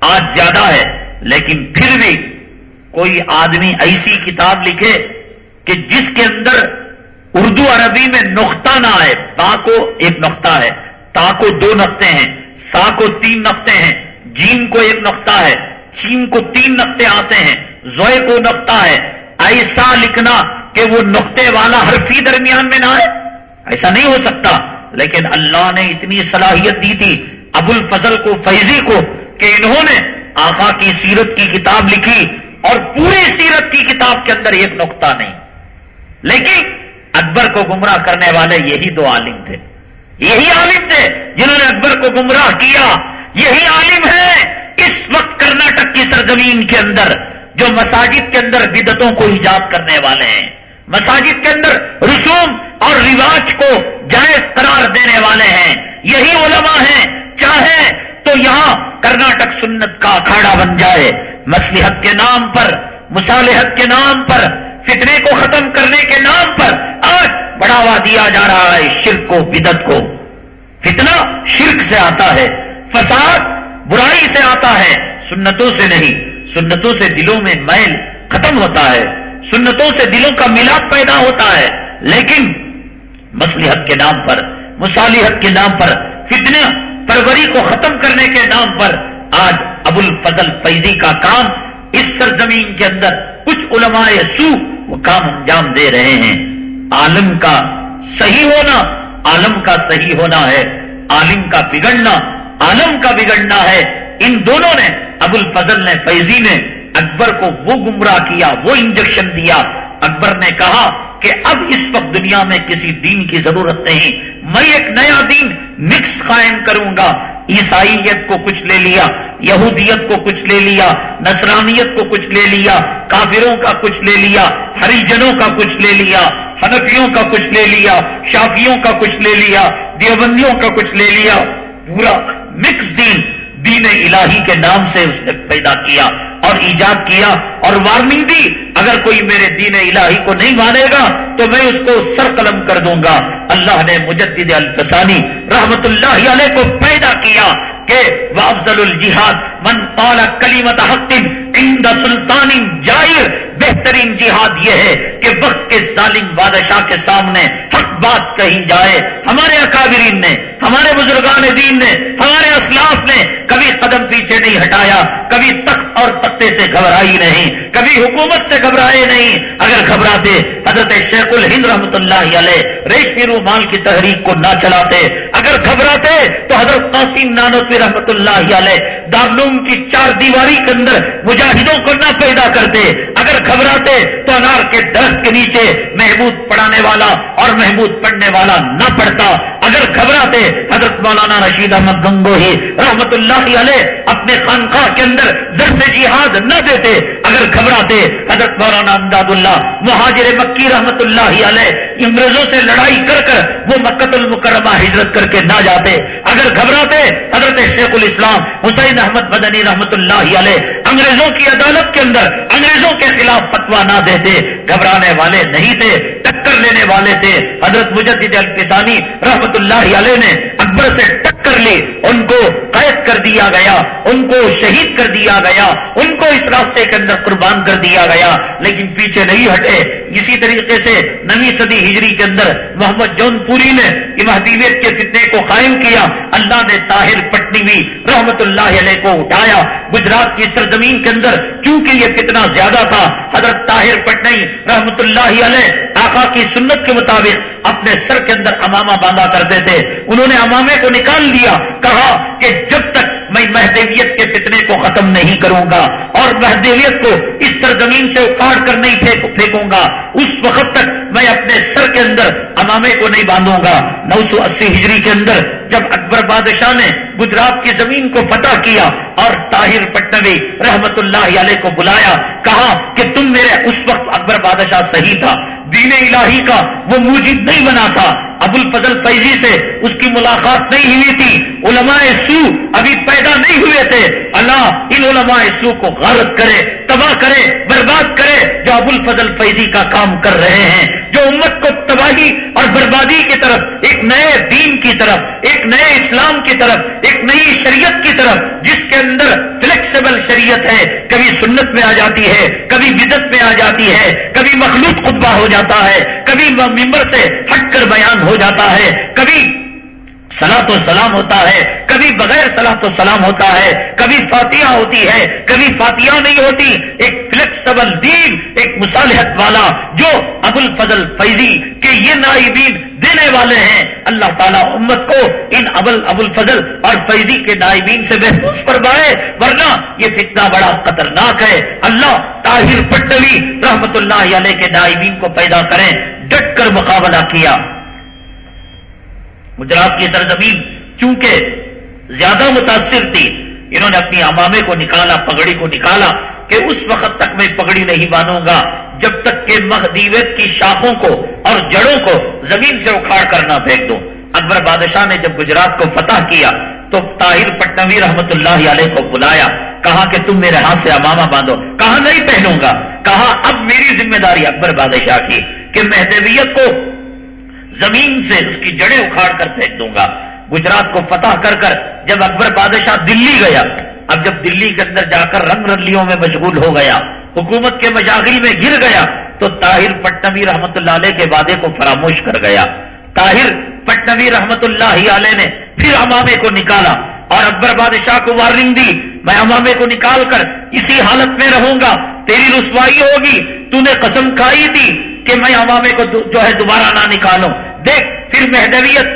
S1: آج زیادہ ہے، لیکن پھر بھی کوئی آدمی ایسی کتاب لکھے کہ جس کے اندر اردو عربی میں نقطہ نہ آئے۔ تا کو ایک نقطہ ہے، تا کو دو نقطے ہیں، سا کو تین نقطے ہیں جین کو ایک نقطہ ہے۔ چین کو تین نقطے آتے ہیں۔ زوئے کو نقطہ ہے۔ ایسا لکھنا کہ وہ نقطے والا ہر فی درمیان میں نہ آئے۔ ایسا نہیں ہو سکتا۔ لیکن اللہ نے اتنی صلاحیت دی تھی ابو الفضل کو، فیضی کو، کہ انہوں نے آقا کی سیرت کی کتاب لکھی اور پوری سیرت کی کتاب کے اندر ایک نقطہ نہیں۔ لیکن اکبر کو گمراہ کرنے والے یہی دو عالم تھے۔ یہی عالم تھے جنہوں نے اکبر کو گمراہ کیا۔ یہی عالم ہے۔ اس وقت کرناٹک کی سرزمین کے اندر جو مساجد کے اندر بدتوں کو ایجاد کرنے والے ہیں؟ مساجد کے اندر رسوم اور رواج کو جائز قرار دینے والے ہیں۔ یہی علماء ہیں۔ چاہے تو یہاں کرناٹک سنت کا اکھاڑا بن جائے۔ مسلحت کے نام پر، مصالحت کے نام پر، فتنے کو ختم کرنے کے نام پر آج بڑھاوا دیا جا رہا ہے شرک کو بدت کو۔ فتنہ شرک سے آتا ہے۔ فساد برائی سے آتا ہے، سنتوں سے نہیں۔ سنتوں سے دلوں میں میل ختم ہوتا ہے۔ سنتوں سے دلوں کا ملاپ پیدا ہوتا ہے۔ لیکن مسلحت کے نام پر، مصالحت کے نام پر فتنے پروری کو ختم کرنے کے نام پر آج ابو الفضل فیضی کا کام اس سرزمین کے اندر کچھ علماء سو وہ کام انجام دے رہے ہیں۔ عالم کا صحیح ہونا، عالم کا صحیح ہونا ہے۔ عالم کا بگڑنا عالم کا بگڑنا ہے۔ ان دونوں نے ابو الفضل نے، فیضی نے اکبر کو وہ گمراہ کیا، وہ انجیکشن دیا۔ اکبر نے کہا کہ اب اس وقت دنیا میں کسی دین کی ضرورت نہیں۔ میں ایک نیا دین مکس قائم کروں گا۔ عیسائیت کو کچھ لے لیا، یہودیت کو کچھ لے لیا، نصرانیت کو کچھ لے لیا، کافروں کا کچھ لے لیا، ہریجنوں کا کچھ لے لیا، حنفیوں کا کچھ لے لیا، شافیوں کا کچھ لے لیا، دیوبندیوں کا کچھ لے لیا۔ پورا مکس دین دین الہی کے نام سے اس نے پیدا کیا اور ایجاد کیا اور وارننگ دی اگر کوئی میرے دین الہی کو نہیں مانے گا تو میں اس کو سر قلم کر دوں گا اللہ نے مجدد الفسانی رحمت اللہ علیہ کو پیدا کیا کہ افضل الجہاد من قال کلیمت حق عند سلطان جائر بہترین جہاد یہ ہے کہ وقت کے ظالم بادشاہ کے سامنے حق بات کہی جائے۔ ہمارے اکابرین نے، ہمارے بزرگان دین نے، ہمارے اسلاف نے کبھی قدم پیچھے نہیں ہٹایا، کبھی تخت اور پتے سے گھبرائی نہیں، کبھی حکومت سے گھبرائے نہیں۔ اگر گھبراتے، حضرت شیخ الہند رحمت اللہ علیہ ریشمی رومال کی تحریک کو نہ چلاتے۔ اگر گھبراتے تو حضرت قاسم نانوی رحمت اللہ علیہ دارلوم کی چار دیواری کے اندر مجاہدوں کو نہ پیدا کرتے۔ اگر گھبراتے تو انار کے درخت کے نیچے محمود پڑھانے والا اور محمود پڑھنے والا نہ پڑھتا۔ اگر گھبراتے، حضرت مولانا رشید احمد گنگو ہی رحمت اللہ علیہ اپنے خانقاہ کے اندر درس جہاد نہ دیتے اگر گھبراتے، حضرت مولانا امداد اللہ مہاجر مکی رحمت اللہ علیہ، انگریزوں سے لڑائی کر کر وہ مکت المکرمہ ہجرت کر کے نہ جاتے۔ اگر گھبراتے، حضرت شیخ الاسلام حسین احمد مدنی رحمت اللہ علیہ، انگریزوں کی عدالت کے اندر انگریزوں کے خلاف فتوا نہ دیتے، گھبرانے والے نہیں تھے، ٹکر لینے والے تھے۔ حضرت مجدد الفسانی رحمت اللہ علیہ نے اکبر سے ٹکر لی، ان کو قید کر دیا گیا، ان کو شہید کر دیا گیا، ان کو اس راستے کے اندر قربان کر دیا گیا، لیکن پیچھے نہیں ہٹے۔ اسی طریقے سے نوی صدی ہجری کے اندر محمد جون پوری نے محدیویت کے فتنے کو قائم کیا۔ اللہ نے طاہر پٹنی رحمت اللہ علیہ کو اٹھایا۔ گجرات کی سرزمین کے اندر کیونکہ یہ کتنا زیادہ تھا، حضرت طاہر پٹنی رحمت اللہ علیہ آقا کی سنت کے مطابق اپنے سر کے اندر امامہ باندھا کرتے تھے۔ انہوں نے امامے کو نکال دیا، کہا کہ جب تک میں مہدیویت کے فتنے کو ختم نہیں کروں گا اور مہدیویت کو اس سرزمین سے اکاڑ کر نہیں پھینکوں گا۔ اس وقت تک میں اپنے سر کے اندر امامے کو نہیں باندھوں گا۔ نو سو اسی ہجری کے اندر جب اکبر بادشاہ نے گجرات کی زمین کو فتح کیا اور طاہر پٹنوی رحمت اللہ علیہ کو بلایا، کہا کہ تم میرے اس وقت اکبر بادشاہ صحیح تھا۔ دین الہی کا وہ موجود نہیں بنا تھا۔ ابو الفضل فیضی سے اس کی ملاقات نہیں ہوئی تھی۔ علماء سو ابھی پیدا نہیں ہوئے تھے۔ اللہ ان علماء سو کو غارت کرے، تباہ کرے، برباد کرے جو ابو الفضل فیضی کا کام کر رہے ہیں۔ جو امت کو تباہی اور بربادی کی طرف، ایک نئے دین کی طرف، ایک نئے اسلام کی طرف، ایک نئی شریعت کی طرف، جس کے اندر فلیکسیبل شریعت ہے، کبھی سنت میں آ جاتی ہے، کبھی بدت میں آ جاتی ہے، کبھی مخلوط خطبہ ہو جاتا ہے، کبھی ممبر سے ہٹ کر بیان ہو جاتا ہے۔ کبھی سلا تو سلام ہوتا ہے، کبھی بغیر سلا تو سلام ہوتا ہے، کبھی فاتحہ ہوتی ہے، کبھی فاتحہ نہیں ہوتی۔ ایک فلیکسبل دین، ایک مصالحت والا جو ابو الفضل فیضی کے یہ نائبین دینے والے ہیں۔ اللہ تعالیٰ امت کو ان ابل ابو الفضل اور فیضی کے نائبین سے محفوظ فرمائے، ورنہ یہ فتنہ بڑا خطرناک ہے۔ اللہ طاہر پٹوی رحمت اللہ علیہ کے نائبین کو پیدا کریں۔ ڈٹ کر مقابلہ کیا۔ گجرات کی سرزمین چونکہ زیادہ متاثر تھی، انہوں نے اپنی امامے کو نکالا، پگڑی کو نکالا کہ اس وقت تک میں پگڑی نہیں باندھوں گا، جب تک کہ مہدیوت کی شاخوں کو اور جڑوں کو زمین سے اکھاڑ کر نہ پھینک دو اکبر بادشاہ نے جب گجرات کو فتح کیا تو طاہر پٹنوی رحمت اللہ علیہ کو بلایا، کہا کہ تم میرے ہاتھ سے امامہ باندھو، کہا نہیں پہنوں گا، کہا اب میری ذمہ داری اکبر بادشاہ کی۔ کہ مہدویت کو زمین سے اس کی جڑیں اکھاڑ کر پھینک دوں گا۔ گجرات کو فتح کر کر جب اکبر بادشاہ دلی گیا، اب جب دلی کے اندر جا کر رنگ رلیوں میں مشغول ہو گیا، حکومت کے مشاغل میں گر گیا، تو طاہر پٹنوی رحمت اللہ علیہ کے وعدے کو فراموش کر گیا۔ طاہر پٹنوی رحمت اللہ علیہ نے پھر امامے کو نکالا اور اکبر بادشاہ کو وارننگ دی۔ میں امامے کو نکال کر اسی حالت میں رہوں گا، تیری رسوائی ہوگی، تو نے قسم کھائی تھی۔ کہ میں عوامے کو جو ہے دوبارہ نہ نکالوں۔ دیکھ، پھر مہدویت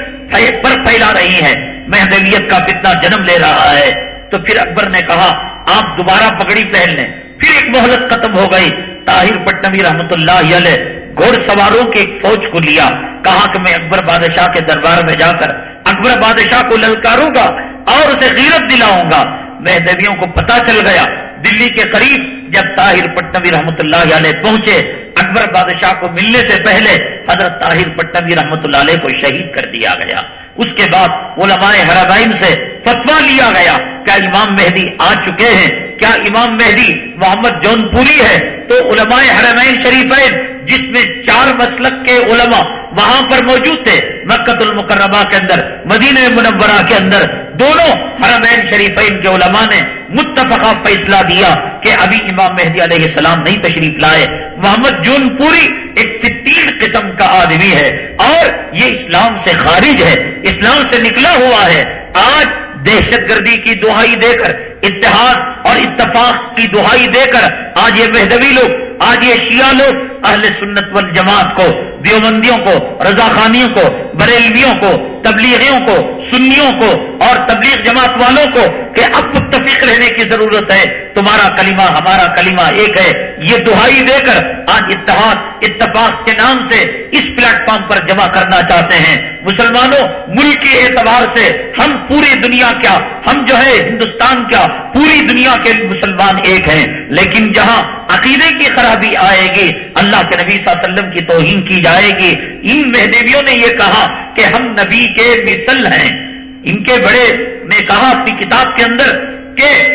S1: پر پھیلا رہی ہے۔ مہدویت کا فتنہ جنم لے رہا ہے۔ تو پھر اکبر نے کہا، آپ دوبارہ پگڑی پہن لیں۔ پھر ایک مہلت ختم ہو گئی۔ طاہر پٹنوی رحمت اللہ علیہ گھوڑ سواروں کے ایک فوج کو لیا۔ کہا کہ میں اکبر بادشاہ کے دربار میں جا کر اکبر بادشاہ کو للکاروں گا، اور اسے غیرت دلاؤں گا۔ مہدویوں کو پتا چل گیا۔ دلی کے قریب جب طاہر پٹنوی رحمت اللہ علیہ پہنچے اکبر بادشاہ کو ملنے سے پہلے حضرت طاہر پٹنوی رحمت اللہ علیہ کو شہید کر دیا گیا۔ اس کے بعد علماء حرابائن سے فتوا لیا گیا کیا امام مہدی آ چکے ہیں۔ کیا امام مہدی محمد جون پوری ہے؟ تو علماء حرمین شریفین، جس میں چار مسلک کے علماء وہاں پر موجود تھے۔ مکت المکرمہ کے اندر، مدینہ منورہ کے اندر دونوں حرمین شریفین کے علماء نے متفقہ فیصلہ دیا کہ ابھی امام مہدی علیہ السلام نہیں تشریف لائے۔ محمد جون پوری ایک فتیر قسم کا آدمی ہے اور یہ اسلام سے خارج ہے۔ اسلام سے نکلا ہوا ہے۔ آج دہشت گردی کی دہائی دے کر، اتحاد اور اتفاق کی دہائی دے کر آج یہ مہدوی لوگ، آج یہ شیعہ لوگ اہل سنت والجماعت کو، دیوبندیوں کو رضا خانیوں کو بریلویوں کو، تبلیغیوں کو، سنیوں کو اور تبلیغ جماعت والوں کو کہ اب متفق رہنے کی ضرورت ہے۔ تمہارا کلمہ ہمارا کلمہ ایک ہے۔ یہ دہائی دے کر آج اتحاد، اتفاق کے نام سے اس پلیٹ فارم پر جمع کرنا چاہتے ہیں۔ مسلمانوں، ملک کے اعتبار سے ہم پوری دنیا کیا، ہم جو ہے ہندوستان کیا، پوری دنیا کے مسلمان ایک ہیں۔ لیکن جہاں عقیدے کی خرابی آئے گی، اللہ کے نبی صلی اللہ علیہ وسلم کی توہین کی جائے گی۔ ان مہدیویوں نے یہ کہا کہ ہم نبی کے مثل ہیں۔ ان کے بڑے نے کہا اپنی کتاب کے اندر کہ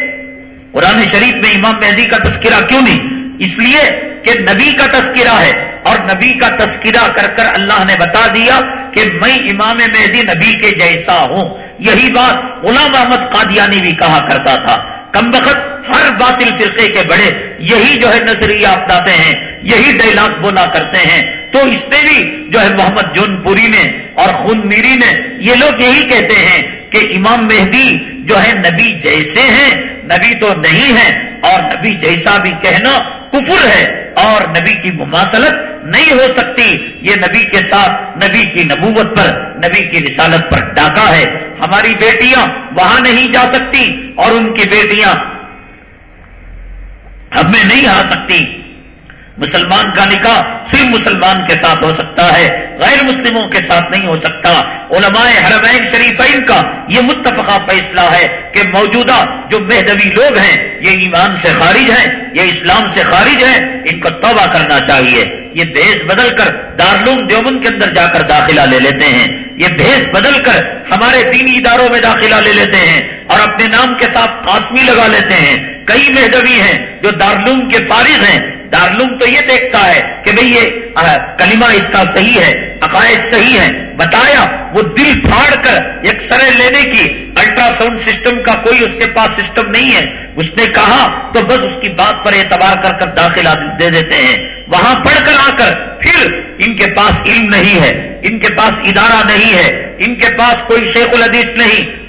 S1: قرآن شریف میں امام مہدی کا تذکرہ کیوں نہیں؟ اس لیے کہ نبی کا تذکرہ ہے اور نبی کا تذکرہ کر کر اللہ نے بتا دیا کہ میں امام مہدی نبی کے جیسا ہوں۔ یہی بات غلام محمد قادیانی بھی کہا کرتا تھا۔ کم وقت ہر باطل فرقے کے بڑے یہی جو ہے نظریہ اپناتے ہیں، یہی ڈائلاگ بولا کرتے ہیں۔ تو اس میں بھی جو ہے محمد جون پوری نے اور خون میری نے یہ لوگ یہی کہتے ہیں کہ امام مہدی جو ہے نبی جیسے ہیں، نبی تو نہیں ہے اور نبی جیسا بھی کہنا کفر ہے اور نبی کی مماثلت نہیں ہو سکتی۔ یہ نبی کے ساتھ نبی کی نبوت پر، نبی کی رسالت پر ڈاکہ ہے۔ ہماری بیٹیاں وہاں نہیں جا سکتی اور ان کی بیٹیاں ہمیں نہیں آ سکتی۔ مسلمان کا نکاح صرف مسلمان کے ساتھ ہو سکتا ہے، غیر مسلموں کے ساتھ نہیں ہو سکتا۔ علماء حرمین شریفین کا یہ متفقہ فیصلہ ہے کہ موجودہ جو مہدوی لوگ ہیں، یہ ایمان سے خارج ہیں، یہ اسلام سے خارج ہیں، ان کو توبہ کرنا چاہیے۔ یہ بھیس بدل کر دارالعلوم دیوبند کے اندر جا کر داخلہ لے لیتے ہیں۔ یہ بھیس بدل کر ہمارے دینی اداروں میں داخلہ لے لیتے ہیں اور اپنے نام کے ساتھ قاسمی لگا لیتے ہیں۔ کئی مہدوی ہیں جو دارالعلوم کے فارغ ہیں دارالعلوم تو یہ دیکھتا ہے کہ بھئی یہ کلمہ اس کا صحیح ہے، عقائد صحیح ہے بتایا، وہ دل پھاڑ کر ایک سرے لینے کی الٹرا ساؤنڈ سسٹم کا کوئی اس کے پاس سسٹم نہیں ہے۔ اس نے کہا، تو بس اس کی بات پر اعتبار کر کر داخلہ دے دیتے ہیں۔ وہاں پڑھ کر آ کر پھر ان کے پاس علم نہیں ہے، ان کے پاس ادارہ نہیں ہے، ان کے پاس کوئی شیخ الحدیث نہیں۔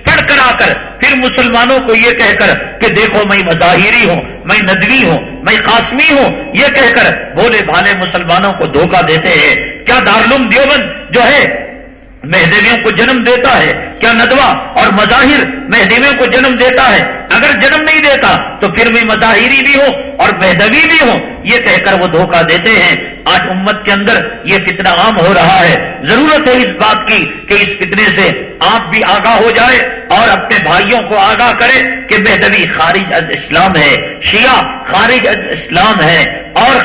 S1: کر پھر مسلمانوں کو یہ کہہ کر کہ دیکھو میں مظاہری ہوں، میں ندوی ہوں، میں قاسمی ہوں، یہ کہہ کر بولے بھالے مسلمانوں کو دھوکہ دیتے ہیں۔ کیا دارالعلوم دیوبند جو ہے مہدیویوں کو جنم دیتا ہے، کیا ندوا اور مظاہر مہدیویوں کو جنم دیتا ہے؟ اگر جنم نہیں دیتا، تو پھر میں مظاہری بھی ہوں اور مہدوی بھی ہوں۔ یہ کہہ کر وہ دھوکہ دیتے ہیں۔ آج امت کے اندر یہ فتنہ عام ہو رہا ہے۔ ضرورت ہے اس بات کی کہ اس فتنے سے آپ بھی آگاہ ہو جائے اور اپنے بھائیوں کو آگاہ کرے کہ مہدوی خارج از اسلام ہے، شیعہ خارج از اسلام ہے اور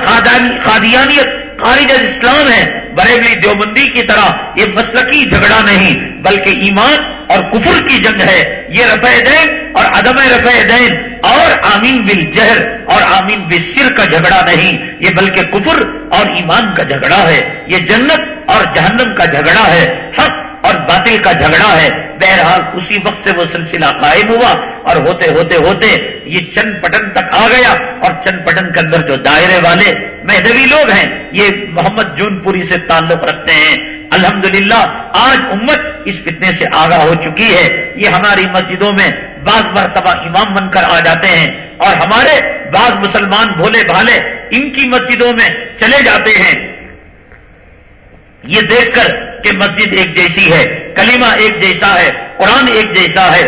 S1: قادیانیت خارج از اسلام ہے، بریلی دیوبندی کی طرح یہ مسلقی جھگڑا نہیں، بلکہ ایمان اور کفر کی جنگ ہے۔ یہ رفع دین اور عدم رفع دین، اور آمین بل جہر اور آمین بل سر کا جھگڑا نہیں۔ یہ بلکہ کفر اور ایمان کا جھگڑا ہے۔ یہ جنت اور جہنم کا جھگڑا ہے، حق اور باطل کا جھگڑا ہے۔ بہرحال اسی وقت سے وہ سلسلہ قائم ہوا اور ہوتے ہوتے ہوتے یہ چند پٹن تک آ گیا اور چند پٹن کے اندر جو دائرے والے مہدوی لوگ ہیں، یہ محمد جون پوری سے تعلق رکھتے ہیں۔ الحمدللہ، آج امت اس فتنے سے آگاہ ہو چکی ہے۔ یہ ہماری مسجدوں میں بعض مرتبہ امام بن کر آ جاتے ہیں اور ہمارے بعض مسلمان بھولے بھالے ان کی مسجدوں میں چلے جاتے ہیں۔ یہ دیکھ کر کہ مسجد ایک جیسی ہے، کلمہ ایک جیسا ہے، قرآن ایک جیسا ہے۔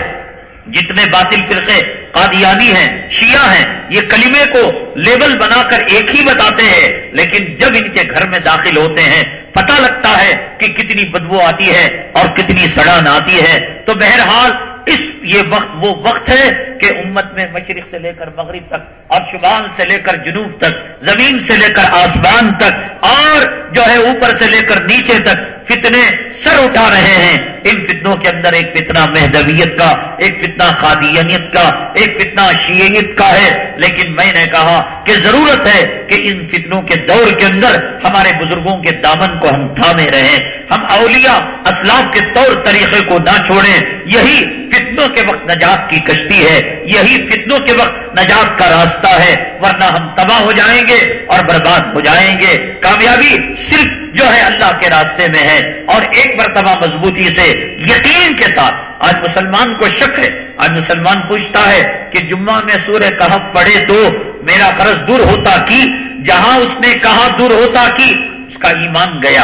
S1: جتنے باطل فرقے قادیانی ہیں، شیعہ ہیں، یہ کلمے کو لیبل بنا کر ایک ہی بتاتے ہیں، لیکن جب ان کے گھر میں داخل ہوتے ہیں، پتہ لگتا ہے کہ کتنی بدبو آتی ہے اور کتنی سڑان آتی ہے۔ تو بہرحال اس، یہ وقت، وہ وقت ہے کہ امت میں مشرق سے لے کر مغرب تک اور شمال سے لے کر جنوب تک، زمین سے لے کر آسمان تک، اور جو ہے اوپر سے لے کر نیچے تک فتنے سر اٹھا رہے ہیں۔ ان فتنوں کے اندر ایک فتنہ مہدویت کا، ایک فتنہ خادیت کا، ایک فتنہ شیعیت کا ہے۔ لیکن میں نے کہا کہ ضرورت ہے کہ ان فتنوں کے دور کے اندر ہمارے بزرگوں کے دامن کو ہم تھامے رہیں۔ ہم اولیاء اسلام کے طور طریقے کو نہ چھوڑیں۔ یہی فتنوں کے وقت نجات کی کشتی ہے۔ یہی فتنوں کے وقت نجات کا راستہ ہے، ورنہ ہم تباہ ہو جائیں گے اور برباد ہو جائیں گے۔ کامیابی صرف جو ہے اللہ کے راستے میں ہے اور ایک مرتبہ مضبوطی سے یقین کے ساتھ۔ آج مسلمان کو شک ہے، آج مسلمان پوچھتا ہے کہ جمعہ میں سورہ کہف پڑھے تو میرا قرض دور ہوتا کی؟ جہاں اس نے کہا دور ہوتا کی؟ اس کا ایمان گیا۔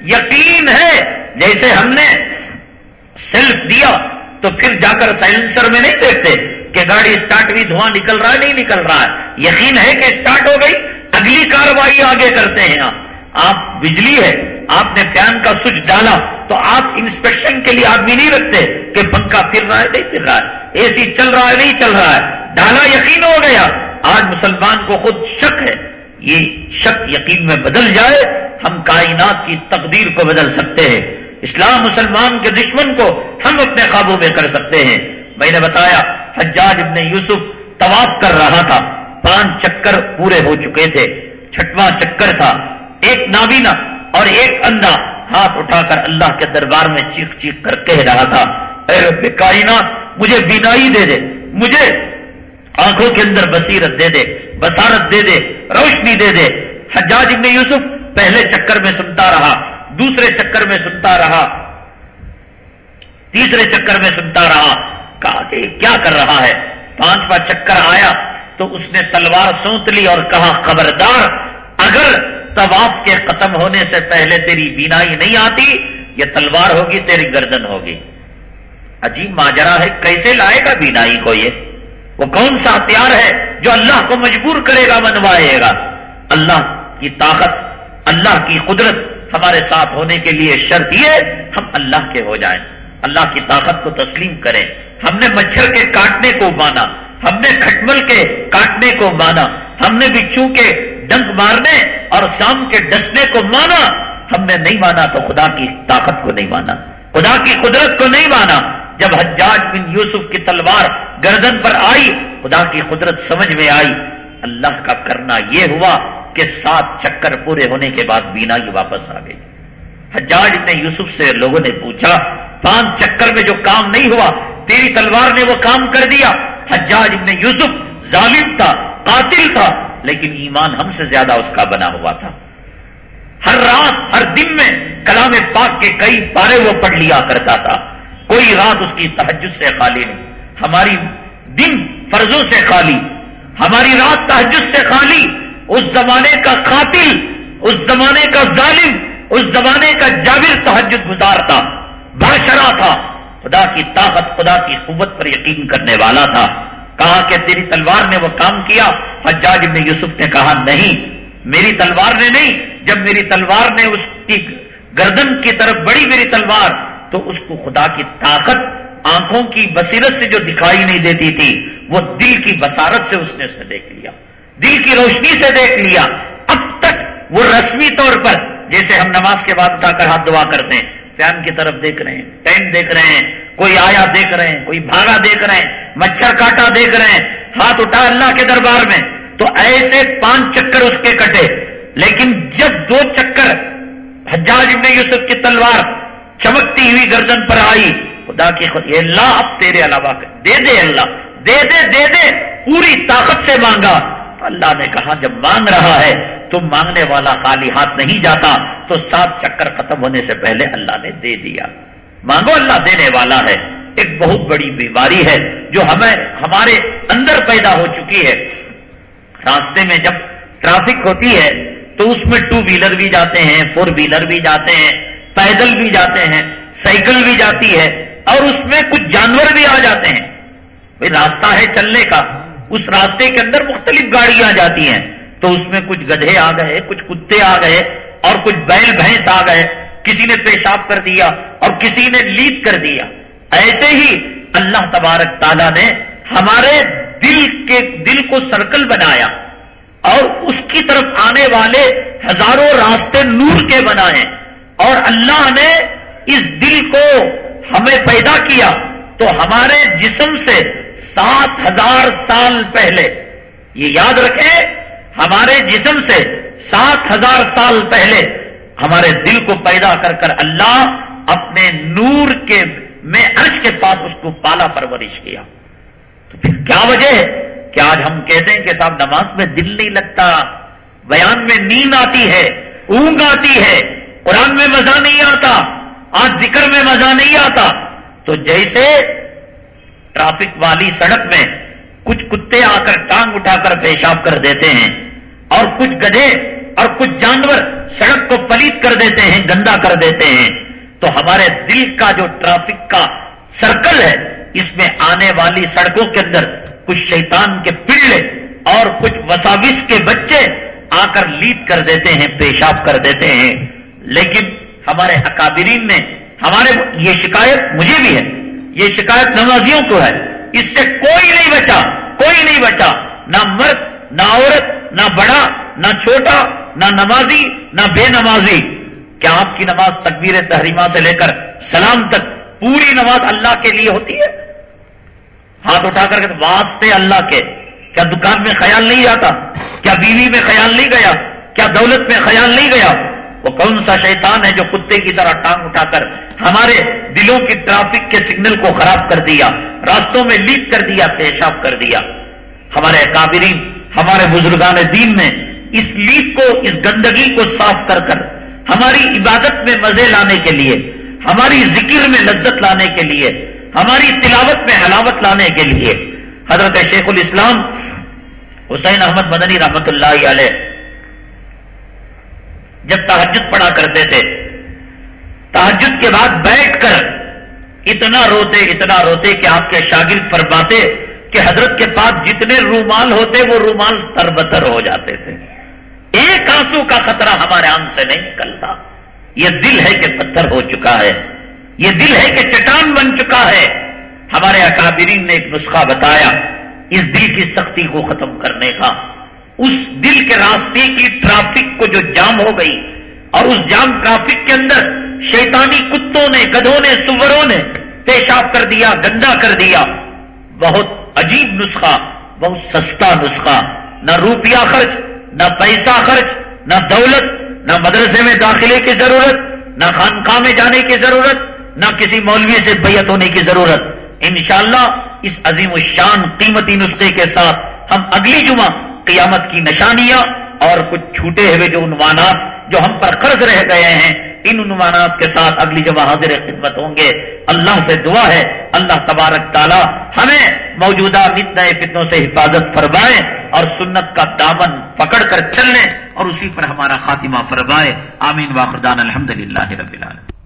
S1: یقین ہے، جیسے ہم نے سیلف دیا تو پھر جا کر سائلنسر میں نہیں دیکھتے۔ کہ گاڑی اسٹارٹ ہوئی دھواں نکل رہا ہے، نہیں نکل رہا ہے۔ یقین ہے کہ اسٹارٹ ہو گئی، اگلی کاروائی آگے کرتے ہیں آپ۔ آپ بجلی ہے، آپ نے فین کا سوچ ڈالا تو آپ انسپیکشن کے لیے آدمی نہیں رکھتے کہ پنکھا پھر رہا ہے، نہیں پھر رہا ہے۔ اے سی چل رہا ہے، نہیں چل رہا ہے۔ ڈالا یقین ہو گیا۔ آج مسلمان کو خود شک ہے۔ یہ شک یقین میں بدل جائے، ہم کائنات کی تقدیر کو بدل سکتے ہیں۔ اسلام مسلمان کے دشمن کو ہم اپنے قابو میں کر سکتے ہیں۔ میں نے بتایا حجاج ابن یوسف طواف کر رہا تھا۔ پانچ چکر پورے ہو چکے تھے۔ چھٹواں چکر تھا۔ ایک نابینا اور ایک اندھا ہاتھ اٹھا کر اللہ کے دربار میں چیخ چیخ کر کہہ رہا تھا، اے رب کائنات، مجھے بینائی دے دے، مجھے آنکھوں کے اندر بصیرت دے دے بسارت دے دے، روشنی دے دے۔ حجاج ابن یوسف پہلے چکر میں سنتا رہا، دوسرے چکر میں سنتا رہا، تیسرے چکر میں سنتا رہا۔ کہا کہ کیا کر رہا ہے؟ پانچواں چکر آیا تو اس نے تلوار سونت لی اور کہا، خبردار، اگر طواف کے ختم ہونے سے پہلے تیری بینائی نہیں آتی، یہ تلوار ہوگی، تیری گردن ہوگی۔ عجیب ماجرا ہے، کیسے لائے گا بینائی کو یہ؟ وہ کون سا ہتھیار ہے جو اللہ کو مجبور کرے گا، منوائے گا؟ اللہ کی طاقت، اللہ کی قدرت ہمارے ساتھ ہونے کے لیے شرط یہ، ہم اللہ کے ہو جائیں۔ اللہ کی طاقت کو تسلیم کریں۔ ہم نے مچھر کے کاٹنے کو مانا، ہم نے کھٹمل کے کاٹنے کو مانا، ہم نے بچھو کے ڈنک مارنے اور شام کے ڈسنے کو مانا، ہم نے نہیں مانا تو خدا کی طاقت کو نہیں مانا۔ خدا کی قدرت کو نہیں مانا۔ جب حجاج بن یوسف کی تلوار گردن پر آئی، خدا کی قدرت سمجھ میں آئی۔ اللہ کا کرنا یہ ہوا کہ سات چکر پورے ہونے کے بعد بینا ہی واپس آ گئی۔ حجاج نے یوسف سے لوگوں نے پوچھا، پانچ چکر میں جو کام نہیں ہوا تیری تلوار نے وہ کام کر دیا۔ حجاج ابن یوسف ظالم تھا، قاتل تھا، لیکن ایمان ہم سے زیادہ اس کا بنا ہوا تھا۔ ہر رات، ہر دن میں کلام پاک کے کئی پارے وہ پڑھ لیا کرتا تھا۔ کوئی رات اس کی تحجد سے خالی نہیں، ہماری دن فرضوں سے خالی۔ ہماری رات تحجد سے خالی۔ اس زمانے کا قاتل، اس زمانے کا ظالم، اس زمانے کا جابر تحجد گزار تھا باشرا تھا۔ خدا کی طاقت، خدا کی قوت پر یقین کرنے والا تھا۔ کہا کہ تیری تلوار نے وہ کام کیا؟ حجاج ابن یوسف نے کہا، نہیں، میری تلوار نے نہیں، جب میری تلوار نے اس کی گردن کی طرف بڑی میری تلوار، تو اس کو خدا کی طاقت آنکھوں کی بصیرت سے جو دکھائی نہیں دیتی تھی، وہ دل کی بسارت سے اس نے اسے دیکھ لیا۔ دل کی روشنی سے دیکھ لیا۔ اب تک وہ رسمی طور پر، جیسے ہم نماز کے بعد اٹھا کر ہاتھ دعا کرتے ہیں فین کی طرف دیکھ رہے ہیں ٹائم دیکھ رہے ہیں، کوئی آیا دیکھ رہے ہیں، کوئی بھاگا دیکھ رہے ہیں، مچھر کاٹا دیکھ رہے ہیں، ہاتھ اٹھا اللہ کے دربار میں۔ تو ایسے پانچ چکر اس کے کٹے۔ لیکن جب دو چکر حجاج ابن یوسف کی تلوار چمکتی ہوئی گردن پر آئی، خدا کی خود اللہ اب تیرے علاوہ دے دے اللہ۔ دے دے دے دے۔ پوری طاقت سے مانگا۔ اللہ نے کہا، جب مانگ رہا ہے تم مانگنے والا خالی ہاتھ نہیں جاتا، تو سات چکر ختم ہونے سے پہلے اللہ نے دے دیا۔ مانگو اللہ دینے والا ہے۔ ایک بہت بڑی بیماری ہے جو ہمیں، ہمارے اندر پیدا ہو چکی ہے۔ راستے میں جب ٹرافک ہوتی ہے، تو اس میں ٹو ویلر بھی جاتے ہیں، فور ویلر بھی جاتے ہیں، پیدل بھی جاتے ہیں، سائیکل بھی جاتی ہے اور اس میں کچھ جانور بھی آ جاتے ہیں۔ راستہ ہے چلنے کا۔ اس راستے کے اندر مختلف گاڑیاں جاتی ہیں۔ تو اس میں کچھ گدھے آ گئے، کچھ کتے آ گئے اور کچھ بیل بھینس آ گئے۔ کسی نے پیشاب کر دیا اور کسی نے لیپ کر دیا۔ ایسے ہی اللہ تبارک تعالیٰ نے ہمارے دل کے، دل کو سرکل بنایا اور اس کی طرف آنے والے ہزاروں راستے نور کے بنائے۔ اور اللہ نے اس دل کو ہمیں پیدا کیا۔ تو ہمارے جسم سے سات ہزار سال پہلے۔ یہ یاد رکھیں، ہمارے جسم سے سات ہزار سال پہلے ہمارے دل کو پیدا کر کر اللہ اپنے نور کے میں عرش کے پاس اس کو پالا پرورش کیا۔ تو پھر کیا وجہ ہے کہ آج ہم کہتے ہیں کہ صاحب نماز میں دل نہیں لگتا، بیان میں نیند آتی ہے، اونگ آتی ہے، قرآن میں مزہ نہیں آتا، آج ذکر میں مزہ نہیں آتا۔ تو جیسے ٹرافک والی سڑک میں کچھ کتے آ کر ٹانگ اٹھا کر پیشاب کر دیتے ہیں اور کچھ گدھے اور کچھ جانور سڑک کو پلیت کر دیتے ہیں، گندا کر دیتے ہیں۔ تو ہمارے دل کا جو ٹرافک کا سرکل ہے، اس میں آنے والی سڑکوں کے اندر کچھ شیطان کے پلے اور کچھ وساوس کے بچے آ کر لیڈ کر دیتے ہیں، پیشاب کر دیتے ہیں۔ لیکن ہمارے اکابرین نے ہمارے یہ شکایت مجھے بھی ہے۔ یہ شکایت نمازیوں کو ہے۔ اس سے کوئی نہیں بچا، کوئی نہیں بچا۔ نہ مرد، نہ عورت، نہ بڑا، نہ چھوٹا، نہ نمازی، نہ بے نمازی۔ کیا آپ کی نماز تکبیر تحریمہ سے لے کر سلام تک پوری نماز اللہ کے لیے ہوتی ہے؟ ہاتھ اٹھا کر کے واسطے اللہ کے۔ کیا دکان میں خیال نہیں آتا؟ کیا بیوی میں خیال نہیں گیا؟ کیا دولت میں خیال نہیں گیا؟ وہ کون سا شیطان ہے جو کتے کی طرح ٹانگ اٹھا کر ہمارے دلوں کی ٹرافک کے سگنل کو خراب کر دیا، راستوں میں لیک کر دیا، پیشاب کر دیا۔ ہمارے کابرین ہمارے بزرگان دین نے اس لیک کو، اس گندگی کو صاف کر کر، ہماری عبادت میں مزے لانے کے لیے، ہماری ذکر میں لذت لانے کے لیے، ہماری تلاوت میں حلاوت لانے کے لیے۔ حضرت شیخ الاسلام حسین احمد مدنی رحمت اللہ علیہ جب تحجد پڑھا کرتے تھے۔ تحجد کے بعد بیٹھ کر اتنا روتے اتنا روتے کہ آپ کے شاگرد فرماتے کہ حضرت کے پاس جتنے رومال ہوتے وہ رومال تربتر ہو جاتے تھے۔ ایک آنسو کا خطرہ ہمارے آنکھ سے نہیں نکلتا۔ یہ دل ہے کہ پتھر ہو چکا ہے۔ یہ دل ہے کہ چٹان بن چکا ہے۔ ہمارے اکابرین نے ایک نسخہ بتایا، اس دل کی سختی کو ختم کرنے کا۔ اس دل کے راستے کی ٹرافک کو جو جام ہو گئی اور اس جام ٹرافک کے اندر شیطانی کتوں نے، گدھوں نے، سوروں نے پیشاب کر دیا، گندا کر دیا۔ بہت عجیب نسخہ، بہت سستا نسخہ۔ نہ روپیہ خرچ، نہ پیسہ خرچ، نہ دولت، نہ مدرسے میں داخلے کی ضرورت، نہ خانقاہ میں جانے کی ضرورت، نہ کسی مولوی سے بیعت ہونے کی ضرورت۔ انشاءاللہ اس عظیم الشان قیمتی نسخے کے ساتھ ہم اگلی جمعہ قیامت کی نشانیاں اور کچھ چھوٹے ہوئے جو عنوانات جو ہم پر قرض رہ گئے ہیں، ان عنوانات کے ساتھ اگلی جمعہ حاضر خدمت ہوں گے۔ اللہ سے دعا ہے، اللہ تبارک تعالی ہمیں موجودہ نت نئے فتنوں سے حفاظت فرمائے اور سنت کا دامن پکڑ کر چلنے اور اسی پر ہمارا خاتمہ فرمائے۔ آمین واخردان الحمد للہ رب العالمین۔